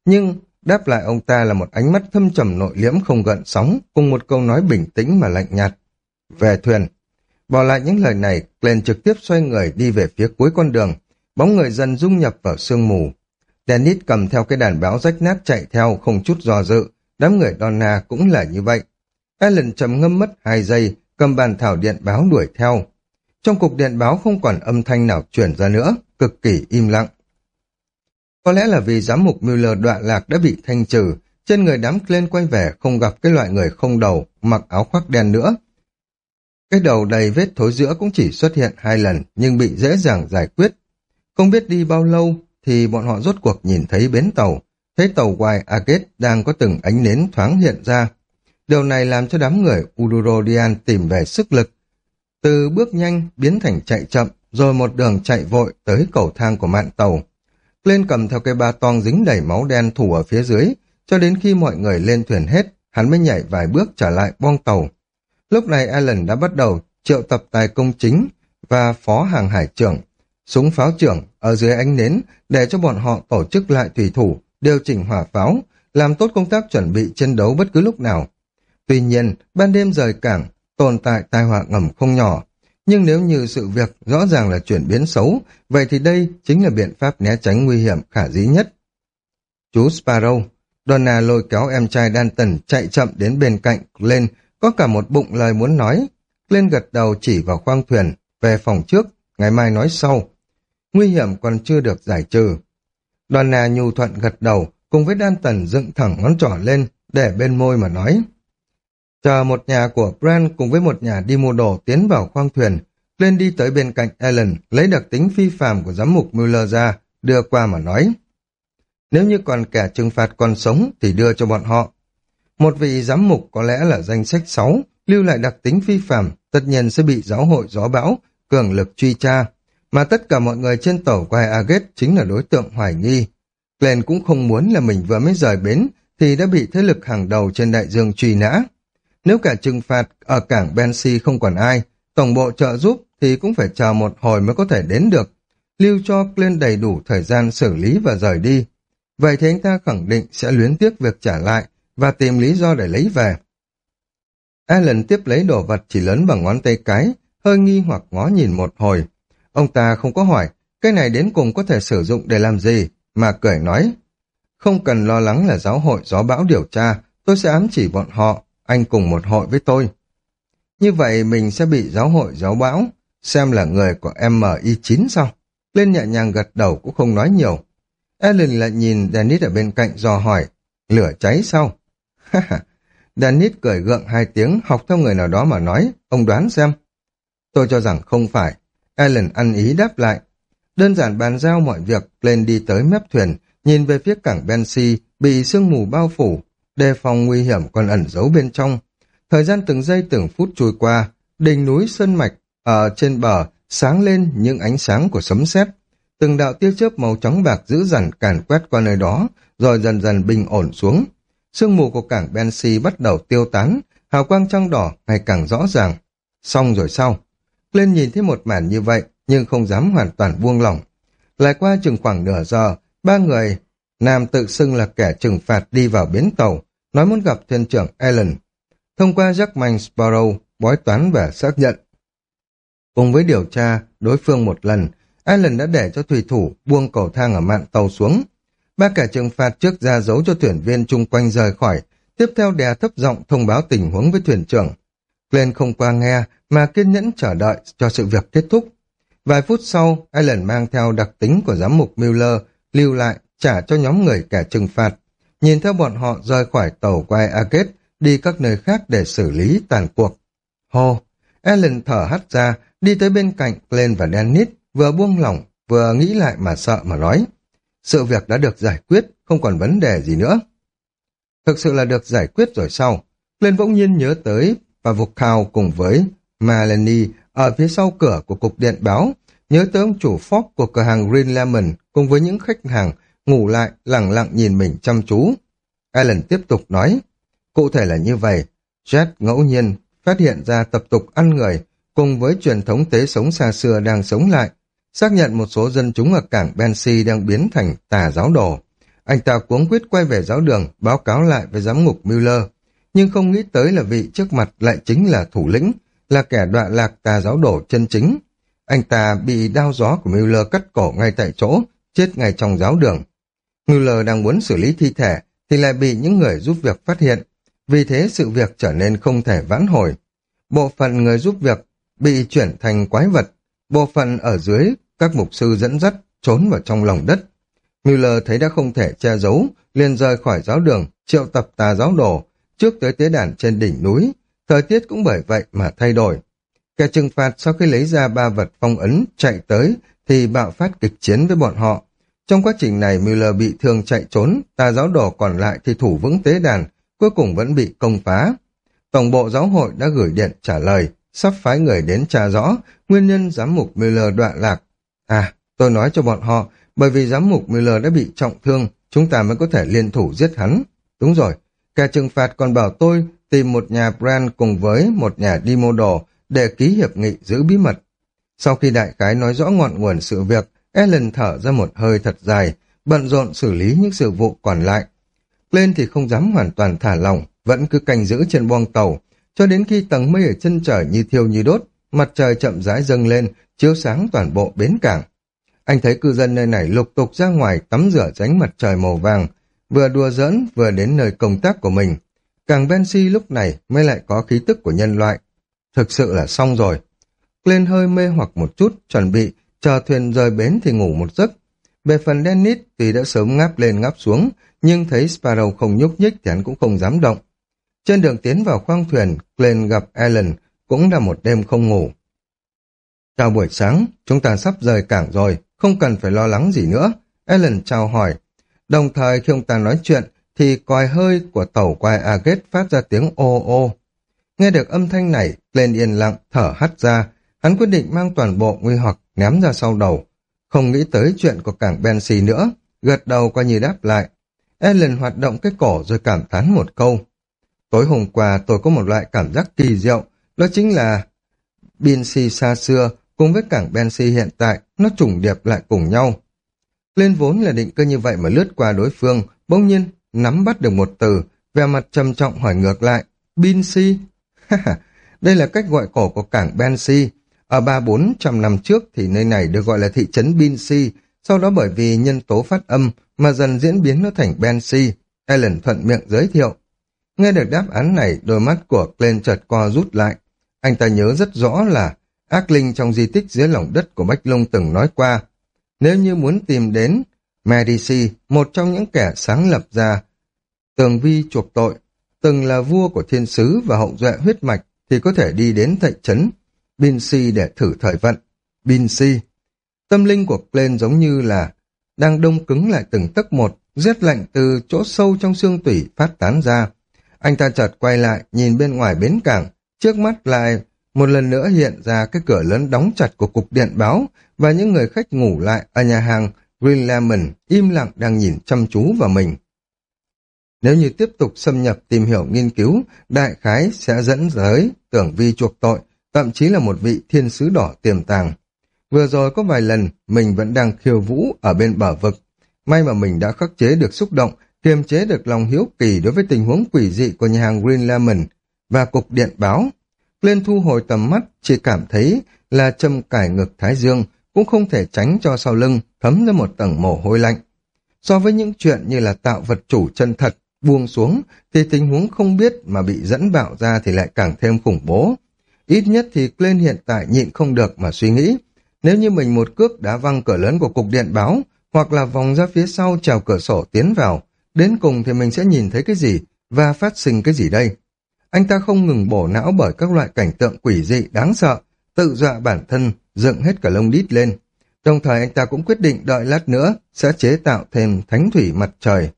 Nhưng đáp lại ông ta là một ánh mắt thâm trầm nội liễm không gợn sóng, cùng một câu nói bình tĩnh mà lạnh nhạt. Về thuyền. Bỏ lại những lời này, Glenn trực tiếp xoay người đi về phía cuối con đường, bóng người dần dung nhập vào sương mù. Dennis cầm theo cái đàn báo rách nát chạy theo không chút do dự, đám người Donna cũng là như vậy. Alan trầm ngâm mất hai giây, cầm bàn thảo điện báo đuổi theo. Trong cục điện báo không còn âm thanh nào chuyển ra nữa, cực kỳ im lặng. Có lẽ là vì giám mục Mueller đoạn lạc đã bị thanh trừ, trên người đám lên quay về không gặp cái loại người không đầu, mặc áo khoác đen nữa. Cái đầu đầy vết thối giữa cũng chỉ xuất hiện hai lần, nhưng bị dễ dàng giải quyết. Không biết đi bao lâu thì bọn họ rốt cuộc nhìn thấy bến tàu, thấy tàu White Agate đang có từng ánh nến thoáng hiện ra. Điều này làm cho đám người Udurodian tìm về sức lực. Từ bước nhanh biến thành chạy chậm, rồi một đường chạy vội tới cầu thang của mạn tàu. Lên cầm theo cây ba toang dính đầy máu đen thủ ở phía dưới, cho đến khi mọi người lên thuyền hết, hắn mới nhảy vài bước trở lại boong tàu. Lúc này Alan đã bắt đầu triệu tập tài công chính và phó hàng hải trưởng, súng pháo trưởng ở dưới ánh nến để cho bọn họ tổ chức lại thủy thủ, điều chỉnh hỏa pháo, làm tốt công tác chuẩn bị chiến đấu bất cứ lúc nào. Tuy nhiên, ban đêm rời cảng, tồn tại tai họa ngầm không nhỏ. Nhưng nếu như sự việc rõ ràng là chuyển biến xấu, vậy thì đây chính là biện pháp né tránh nguy hiểm khả dĩ nhất. Chú Sparrow, Donna lôi kéo em trai Danton chạy chậm đến bên cạnh lên, có cả một bụng lời muốn nói. Lên gật đầu chỉ vào khoang thuyền, về phòng trước, ngày mai nói sau. Nguy hiểm còn chưa được giải trừ. Donna nhu thuận gật đầu, cùng với Danton tần dựng thẳng ngón trỏ lên, để bên môi mà nói. Chờ một nhà của Brand cùng với một nhà đi mua đồ tiến vào khoang thuyền, lên đi tới bên cạnh Ellen, lấy đặc tính phi phàm của giám mục Mueller ra, đưa qua mà nói. Nếu như còn kẻ trừng phạt còn sống thì đưa cho bọn họ. Một vị giám mục có lẽ là danh sách 6, lưu lại đặc tính phi phàm, tất nhiên sẽ bị giáo hội gió bão, cường lực truy tra, mà tất cả mọi người trên tàu quay Aget chính là đối tượng hoài nghi. Glenn cũng không muốn là mình vừa mới rời bến thì đã bị thế lực hàng đầu trên đại dương truy nã. Nếu cả trừng phạt ở cảng Bensi không còn ai, tổng bộ trợ giúp thì cũng phải chờ một hồi mới có thể đến được, lưu cho lên đầy đủ thời gian xử lý và rời đi. Vậy thì anh ta khẳng định sẽ luyến tiếc việc trả lại và tìm lý do để lấy về. Alan tiếp lấy đồ vật chỉ lớn bằng ngón tay cái, hơi nghi hoặc ngó nhìn một hồi. Ông ta không có hỏi, cái này đến cùng có thể sử dụng để làm gì, mà cười nói. Không cần lo lắng là giáo hội gió bão điều tra, tôi sẽ ám chỉ bọn họ, anh cùng một hội với tôi. Như vậy mình sẽ bị giáo hội giáo bão, xem là người của MI9 sao? Lên nhẹ nhàng gật đầu cũng không nói nhiều. Ellen lại nhìn Dennis ở bên cạnh dò hỏi, lửa cháy sao? Dennis cười gượng hai tiếng, học theo người nào đó mà nói, ông đoán xem. Tôi cho rằng không phải. Ellen ăn ý đáp lại. Đơn giản bàn giao mọi việc, lên đi tới mép thuyền, nhìn về phía cảng Bensi, bị sương mù bao phủ, đề phòng nguy hiểm còn ẩn giấu bên trong. Thời gian từng giây từng phút trôi qua, đỉnh núi Sơn Mạch ở trên bờ sáng lên những ánh sáng của sấm sét. Từng đạo tia chớp màu trắng bạc dữ dằn càn quét qua nơi đó, rồi dần dần bình ổn xuống. Sương mù của cảng Bensi bắt đầu tiêu tán, hào quang trăng đỏ ngày càng rõ ràng. Xong rồi sau. Lên nhìn thấy một màn như vậy, nhưng không dám hoàn toàn buông lỏng. Lại qua chừng khoảng nửa giờ, ba người, nam tự xưng là kẻ trừng phạt đi vào bến tàu, nói muốn gặp thuyền trưởng Allen. Thông qua Jackman Sparrow, bói toán và xác nhận. Cùng với điều tra đối phương một lần, Allen đã để cho thủy thủ buông cầu thang ở mạn tàu xuống. Ba kẻ trừng phạt trước ra dấu cho thuyền viên chung quanh rời khỏi, tiếp theo đè thấp giọng thông báo tình huống với thuyền trưởng. Glenn không qua nghe, mà kiên nhẫn chờ đợi cho sự việc kết thúc. Vài phút sau, Allen mang theo đặc tính của giám mục Miller lưu lại trả cho nhóm người kẻ trừng phạt. Nhìn theo bọn họ rời khỏi tàu quay Agate đi các nơi khác để xử lý tàn cuộc. Hồ, Ellen thở hắt ra, đi tới bên cạnh Glenn và Dennis, vừa buông lỏng, vừa nghĩ lại mà sợ mà nói. Sự việc đã được giải quyết, không còn vấn đề gì nữa. Thực sự là được giải quyết rồi sau. Glenn bỗng nhiên nhớ tới và Vục Khao cùng với Melanie ở phía sau cửa của cục điện báo, nhớ tới ông chủ Fox của cửa hàng Green Lemon cùng với những khách hàng ngủ lại lặng lặng nhìn mình chăm chú. Alan tiếp tục nói, cụ thể là như vậy, Jet ngẫu nhiên phát hiện ra tập tục ăn người cùng với truyền thống tế sống xa xưa đang sống lại, xác nhận một số dân chúng ở cảng Bensi đang biến thành tà giáo đồ. Anh ta cuống quyết quay về giáo đường báo cáo lại với giám ngục Miller, nhưng không nghĩ tới là vị trước mặt lại chính là thủ lĩnh, là kẻ đọa lạc tà giáo đổ chân chính. Anh ta bị đao gió của Miller cắt cổ ngay tại chỗ, chết ngay trong giáo đường. Miller đang muốn xử lý thi thể, thì lại bị những người giúp việc phát hiện. Vì thế sự việc trở nên không thể vãn hồi. Bộ phận người giúp việc bị chuyển thành quái vật, bộ phận ở dưới các mục sư dẫn dắt trốn vào trong lòng đất. Miller thấy đã không thể che giấu, liền rời khỏi giáo đường, triệu tập tà giáo đồ, trước tới tế đàn trên đỉnh núi, Thời tiết cũng bởi vậy mà thay đổi. Kẻ trừng phạt sau khi lấy ra ba vật phong ấn chạy tới thì bạo phát kịch chiến với bọn họ. Trong quá trình này Miller bị thương chạy trốn, tà giáo đồ còn lại thì thủ vững tế đàn, cuối cùng vẫn bị công phá. Tổng bộ giáo hội đã gửi điện trả lời, sắp phái người đến tra rõ nguyên nhân giám mục Miller đoạn lạc. À, tôi nói cho bọn họ, bởi vì giám mục Miller đã bị trọng thương, chúng ta mới có thể liên thủ giết hắn. Đúng rồi, kẻ trừng phạt còn bảo tôi tìm một nhà brand cùng với một nhà đi mô đồ để ký hiệp nghị giữ bí mật. Sau khi đại khái nói rõ ngọn nguồn sự việc, Ellen thở ra một hơi thật dài, bận rộn xử lý những sự vụ còn lại. Lên thì không dám hoàn toàn thả lỏng, vẫn cứ canh giữ trên boong tàu, cho đến khi tầng mây ở chân trời như thiêu như đốt, mặt trời chậm rãi dâng lên, chiếu sáng toàn bộ bến cảng. Anh thấy cư dân nơi này lục tục ra ngoài tắm rửa tránh mặt trời màu vàng, vừa đùa giỡn vừa đến nơi công tác của mình. Càng Bensi lúc này mới lại có khí tức của nhân loại. Thực sự là xong rồi. Lên hơi mê hoặc một chút, chuẩn bị, chờ thuyền rời bến thì ngủ một giấc. Về phần Dennis tuy đã sớm ngáp lên ngáp xuống, nhưng thấy Sparrow không nhúc nhích thì hắn cũng không dám động. Trên đường tiến vào khoang thuyền, Glenn gặp Alan, cũng là một đêm không ngủ. Chào buổi sáng, chúng ta sắp rời cảng rồi, không cần phải lo lắng gì nữa. Alan chào hỏi. Đồng thời khi ông ta nói chuyện, thì còi hơi của tàu quai Agate phát ra tiếng ô ô. Nghe được âm thanh này, Glenn yên lặng, thở hắt ra. Hắn quyết định mang toàn bộ nguy hoặc ném ra sau đầu. Không nghĩ tới chuyện của cảng Bensi nữa, gật đầu qua như đáp lại. Ellen hoạt động cái cổ rồi cảm thán một câu. Tối hôm qua tôi có một loại cảm giác kỳ diệu, đó chính là Bensi xa xưa cùng với cảng Bensi hiện tại, nó trùng điệp lại cùng nhau. Lên vốn là định cơ như vậy mà lướt qua đối phương, bỗng nhiên nắm bắt được một từ, vẻ mặt trầm trọng hỏi ngược lại, Binsi? Đây là cách gọi cổ của cảng Bensi. Ở ba bốn trăm năm trước thì nơi này được gọi là thị trấn Binsi, sau đó bởi vì nhân tố phát âm mà dần diễn biến nó thành Bensi. Ellen thuận miệng giới thiệu. Nghe được đáp án này, đôi mắt của Glenn chợt co rút lại. Anh ta nhớ rất rõ là ác linh trong di tích dưới lòng đất của Bách Lung từng nói qua. Nếu như muốn tìm đến Medici, một trong những kẻ sáng lập ra tường vi chuộc tội, từng là vua của thiên sứ và hậu duệ huyết mạch thì có thể đi đến thị trấn Binsi để thử thời vận. Binsi. Tâm linh của Glenn giống như là đang đông cứng lại từng tấc một, rét lạnh từ chỗ sâu trong xương tủy phát tán ra. Anh ta chợt quay lại, nhìn bên ngoài bến cảng, trước mắt lại một lần nữa hiện ra cái cửa lớn đóng chặt của cục điện báo và những người khách ngủ lại ở nhà hàng Green Lemon im lặng đang nhìn chăm chú vào mình. Nếu như tiếp tục xâm nhập tìm hiểu nghiên cứu, đại khái sẽ dẫn tới tưởng vi chuộc tội, thậm chí là một vị thiên sứ đỏ tiềm tàng. Vừa rồi có vài lần mình vẫn đang khiêu vũ ở bên bờ vực. May mà mình đã khắc chế được xúc động, kiềm chế được lòng hiếu kỳ đối với tình huống quỷ dị của nhà hàng Green Lemon và cục điện báo. Lên thu hồi tầm mắt, chỉ cảm thấy là châm cải ngực thái dương, cũng không thể tránh cho sau lưng thấm ra một tầng mồ hôi lạnh. So với những chuyện như là tạo vật chủ chân thật, buông xuống, thì tình huống không biết mà bị dẫn bạo ra thì lại càng thêm khủng bố. Ít nhất thì Glenn hiện tại nhịn không được mà suy nghĩ. Nếu như mình một cước đá văng cửa lớn của cục điện báo, hoặc là vòng ra phía sau trèo cửa sổ tiến vào, đến cùng thì mình sẽ nhìn thấy cái gì và phát sinh cái gì đây. Anh ta không ngừng bổ não bởi các loại cảnh tượng quỷ dị đáng sợ, tự dọa bản thân, dựng hết cả lông đít lên. Đồng thời anh ta cũng quyết định đợi lát nữa sẽ chế tạo thêm thánh thủy mặt trời.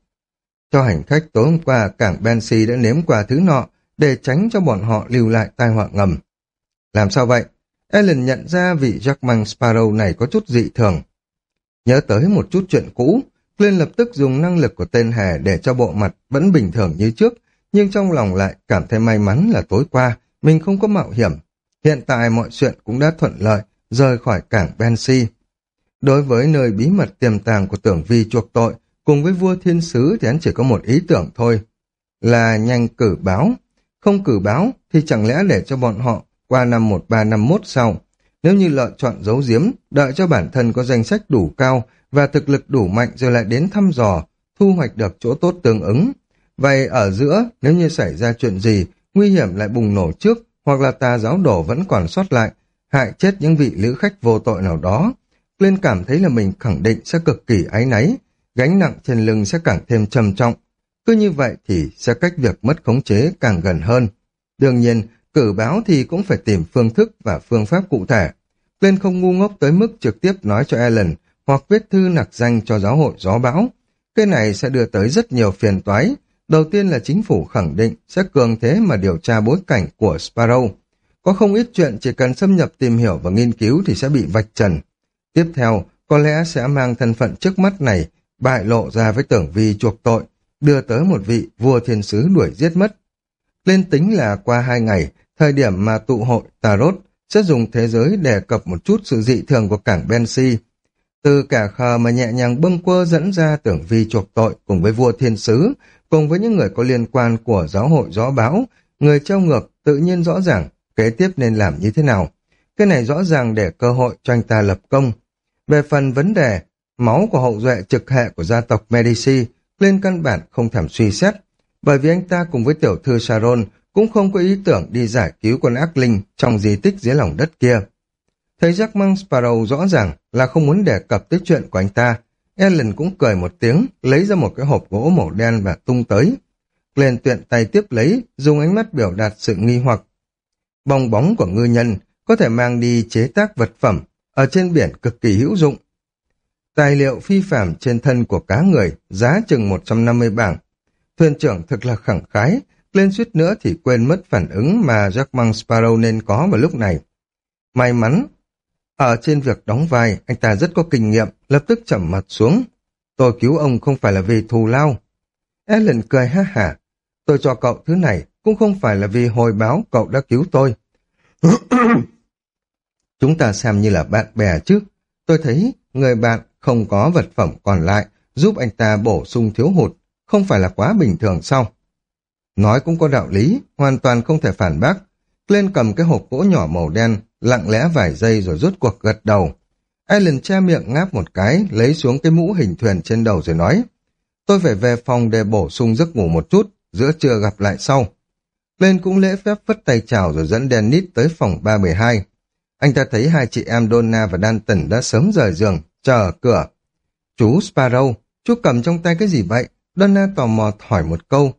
Cho hành khách tối hôm qua cảng Bensi đã nếm qua thứ nọ để tránh cho bọn họ lưu lại tai họa ngầm. Làm sao vậy? Ellen nhận ra vị Jackman Sparrow này có chút dị thường. Nhớ tới một chút chuyện cũ, Clint lập tức dùng năng lực của tên hề để cho bộ mặt vẫn bình thường như trước, nhưng trong lòng lại cảm thấy may mắn là tối qua mình không có mạo hiểm. Hiện tại mọi chuyện cũng đã thuận lợi, rời khỏi cảng Bensi. Đối với nơi bí mật tiềm tàng của tưởng vi chuộc tội, cùng với vua thiên sứ thì hắn chỉ có một ý tưởng thôi, là nhanh cử báo. Không cử báo thì chẳng lẽ để cho bọn họ qua năm 1351 sau. Nếu như lựa chọn giấu giếm, đợi cho bản thân có danh sách đủ cao và thực lực đủ mạnh rồi lại đến thăm dò, thu hoạch được chỗ tốt tương ứng. Vậy ở giữa, nếu như xảy ra chuyện gì, nguy hiểm lại bùng nổ trước, hoặc là tà giáo đổ vẫn còn sót lại, hại chết những vị lữ khách vô tội nào đó, lên cảm thấy là mình khẳng định sẽ cực kỳ áy náy, gánh nặng trên lưng sẽ càng thêm trầm trọng. Cứ như vậy thì sẽ cách việc mất khống chế càng gần hơn. Đương nhiên, cử báo thì cũng phải tìm phương thức và phương pháp cụ thể. Lên không ngu ngốc tới mức trực tiếp nói cho Ellen hoặc viết thư nặc danh cho giáo hội gió bão. Cái này sẽ đưa tới rất nhiều phiền toái. Đầu tiên là chính phủ khẳng định sẽ cường thế mà điều tra bối cảnh của Sparrow. Có không ít chuyện chỉ cần xâm nhập tìm hiểu và nghiên cứu thì sẽ bị vạch trần. Tiếp theo, có lẽ sẽ mang thân phận trước mắt này bại lộ ra với tưởng vi chuộc tội, đưa tới một vị vua thiên sứ đuổi giết mất. Lên tính là qua hai ngày, thời điểm mà tụ hội Tarot sẽ dùng thế giới đề cập một chút sự dị thường của cảng Bensi. Từ cả khờ mà nhẹ nhàng bâng quơ dẫn ra tưởng vi chuộc tội cùng với vua thiên sứ, cùng với những người có liên quan của giáo hội gió báo, người treo ngược tự nhiên rõ ràng kế tiếp nên làm như thế nào. Cái này rõ ràng để cơ hội cho anh ta lập công. Về phần vấn đề, máu của hậu duệ trực hệ của gia tộc Medici lên căn bản không thèm suy xét bởi vì anh ta cùng với tiểu thư Sharon cũng không có ý tưởng đi giải cứu con ác linh trong di tích dưới lòng đất kia. Thấy Jack Mang Sparrow rõ ràng là không muốn đề cập tới chuyện của anh ta, Ellen cũng cười một tiếng, lấy ra một cái hộp gỗ màu đen và tung tới. Glenn tuyện tay tiếp lấy, dùng ánh mắt biểu đạt sự nghi hoặc. Bong bóng của ngư nhân có thể mang đi chế tác vật phẩm, ở trên biển cực kỳ hữu dụng. Tài liệu phi phạm trên thân của cá người, giá chừng 150 bảng. Thuyền trưởng thực là khẳng khái, lên suýt nữa thì quên mất phản ứng mà Jackman Sparrow nên có vào lúc này. May mắn, ở trên việc đóng vai, anh ta rất có kinh nghiệm, lập tức chậm mặt xuống. Tôi cứu ông không phải là vì thù lao. Ellen cười ha hả. Tôi cho cậu thứ này cũng không phải là vì hồi báo cậu đã cứu tôi. Chúng ta xem như là bạn bè chứ. Tôi thấy người bạn không có vật phẩm còn lại giúp anh ta bổ sung thiếu hụt, không phải là quá bình thường sao? Nói cũng có đạo lý, hoàn toàn không thể phản bác. Lên cầm cái hộp gỗ nhỏ màu đen, lặng lẽ vài giây rồi rút cuộc gật đầu. Alan che miệng ngáp một cái, lấy xuống cái mũ hình thuyền trên đầu rồi nói. Tôi phải về phòng để bổ sung giấc ngủ một chút, giữa trưa gặp lại sau. Lên cũng lễ phép vất tay chào rồi dẫn Dennis tới phòng 312. Anh ta thấy hai chị em Donna và Danton đã sớm rời giường, chờ ở cửa. Chú Sparrow, chú cầm trong tay cái gì vậy? Donna tò mò hỏi một câu.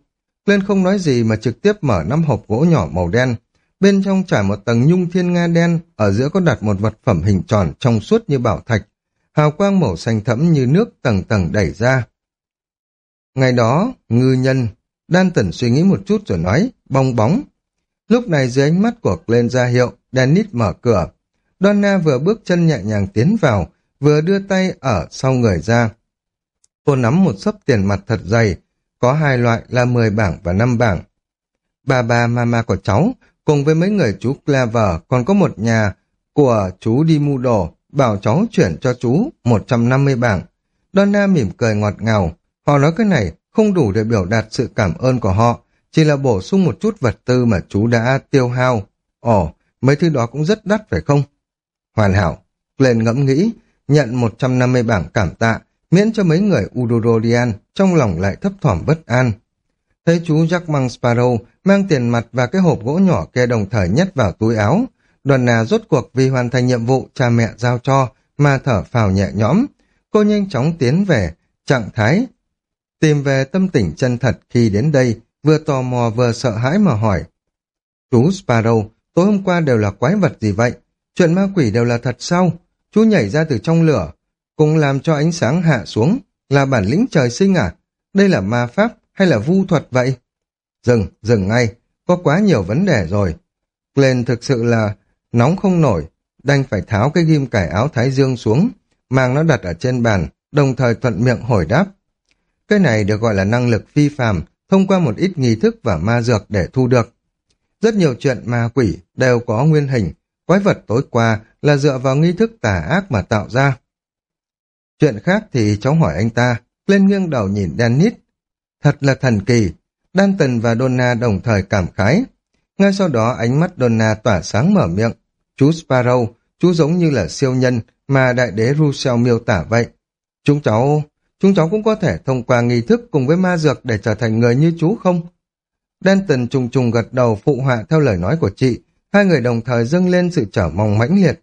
Glenn không nói gì mà trực tiếp mở năm hộp gỗ nhỏ màu đen. Bên trong trải một tầng nhung thiên nga đen, ở giữa có đặt một vật phẩm hình tròn trong suốt như bảo thạch. Hào quang màu xanh thẫm như nước tầng tầng đẩy ra. Ngày đó, ngư nhân, Đan Tần suy nghĩ một chút rồi nói, bong bóng. Lúc này dưới ánh mắt của Glenn ra hiệu, Dennis mở cửa. Donna vừa bước chân nhẹ nhàng tiến vào, vừa đưa tay ở sau người ra. Cô nắm một sấp tiền mặt thật dày, có hai loại là 10 bảng và 5 bảng. Bà bà mama của cháu, cùng với mấy người chú Clever, còn có một nhà của chú đi mua đồ, bảo cháu chuyển cho chú 150 bảng. Donna mỉm cười ngọt ngào, họ nói cái này không đủ để biểu đạt sự cảm ơn của họ, chỉ là bổ sung một chút vật tư mà chú đã tiêu hao. Ồ, mấy thứ đó cũng rất đắt phải không? Hoàn hảo, lên ngẫm nghĩ, nhận 150 bảng cảm tạ, miễn cho mấy người Udorodian trong lòng lại thấp thỏm bất an. Thấy chú Jack mang Sparrow mang tiền mặt và cái hộp gỗ nhỏ kia đồng thời nhét vào túi áo, đoàn nà rốt cuộc vì hoàn thành nhiệm vụ cha mẹ giao cho mà thở phào nhẹ nhõm. Cô nhanh chóng tiến về trạng thái, tìm về tâm tình chân thật khi đến đây, vừa tò mò vừa sợ hãi mà hỏi. Chú Sparrow, tối hôm qua đều là quái vật gì vậy? Chuyện ma quỷ đều là thật sao? Chú nhảy ra từ trong lửa, cùng làm cho ánh sáng hạ xuống, là bản lĩnh trời sinh à? Đây là ma pháp hay là vu thuật vậy? Dừng, dừng ngay, có quá nhiều vấn đề rồi. Glenn thực sự là nóng không nổi, đành phải tháo cái ghim cải áo thái dương xuống, mang nó đặt ở trên bàn, đồng thời thuận miệng hồi đáp. Cái này được gọi là năng lực phi phàm, thông qua một ít nghi thức và ma dược để thu được. Rất nhiều chuyện ma quỷ đều có nguyên hình, quái vật tối qua là dựa vào nghi thức tà ác mà tạo ra. Chuyện khác thì cháu hỏi anh ta, lên nghiêng đầu nhìn Dennis. Thật là thần kỳ, Danton và Donna đồng thời cảm khái. Ngay sau đó ánh mắt Donna tỏa sáng mở miệng. Chú Sparrow, chú giống như là siêu nhân mà đại đế Rousseau miêu tả vậy. Chúng cháu, chúng cháu cũng có thể thông qua nghi thức cùng với ma dược để trở thành người như chú không? Danton trùng trùng gật đầu phụ họa theo lời nói của chị, hai người đồng thời dâng lên sự trở mong mãnh liệt.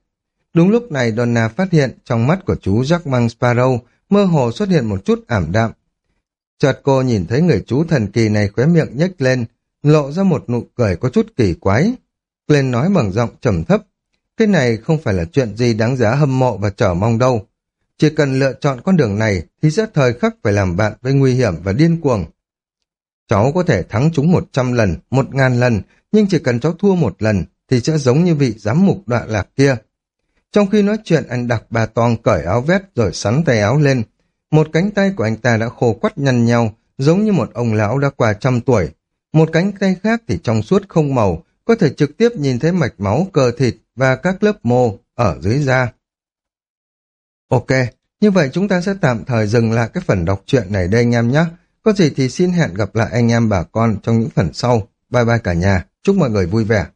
Đúng lúc này Donna phát hiện trong mắt của chú Jackman Sparrow mơ hồ xuất hiện một chút ảm đạm. Chợt cô nhìn thấy người chú thần kỳ này khóe miệng nhếch lên, lộ ra một nụ cười có chút kỳ quái. Lên nói bằng giọng trầm thấp, cái này không phải là chuyện gì đáng giá hâm mộ và trở mong đâu. Chỉ cần lựa chọn con đường này thì sẽ thời khắc phải làm bạn với nguy hiểm và điên cuồng. Cháu có thể thắng chúng một trăm lần, một ngàn lần, nhưng chỉ cần cháu thua một lần thì sẽ giống như vị giám mục đoạn lạc kia. Trong khi nói chuyện anh đặt bà toàn cởi áo vét rồi sắn tay áo lên. Một cánh tay của anh ta đã khô quắt nhăn nhau, giống như một ông lão đã qua trăm tuổi. Một cánh tay khác thì trong suốt không màu, có thể trực tiếp nhìn thấy mạch máu, cơ thịt và các lớp mô ở dưới da. Ok, như vậy chúng ta sẽ tạm thời dừng lại cái phần đọc truyện này đây anh em nhé. Có gì thì xin hẹn gặp lại anh em bà con trong những phần sau. Bye bye cả nhà, chúc mọi người vui vẻ.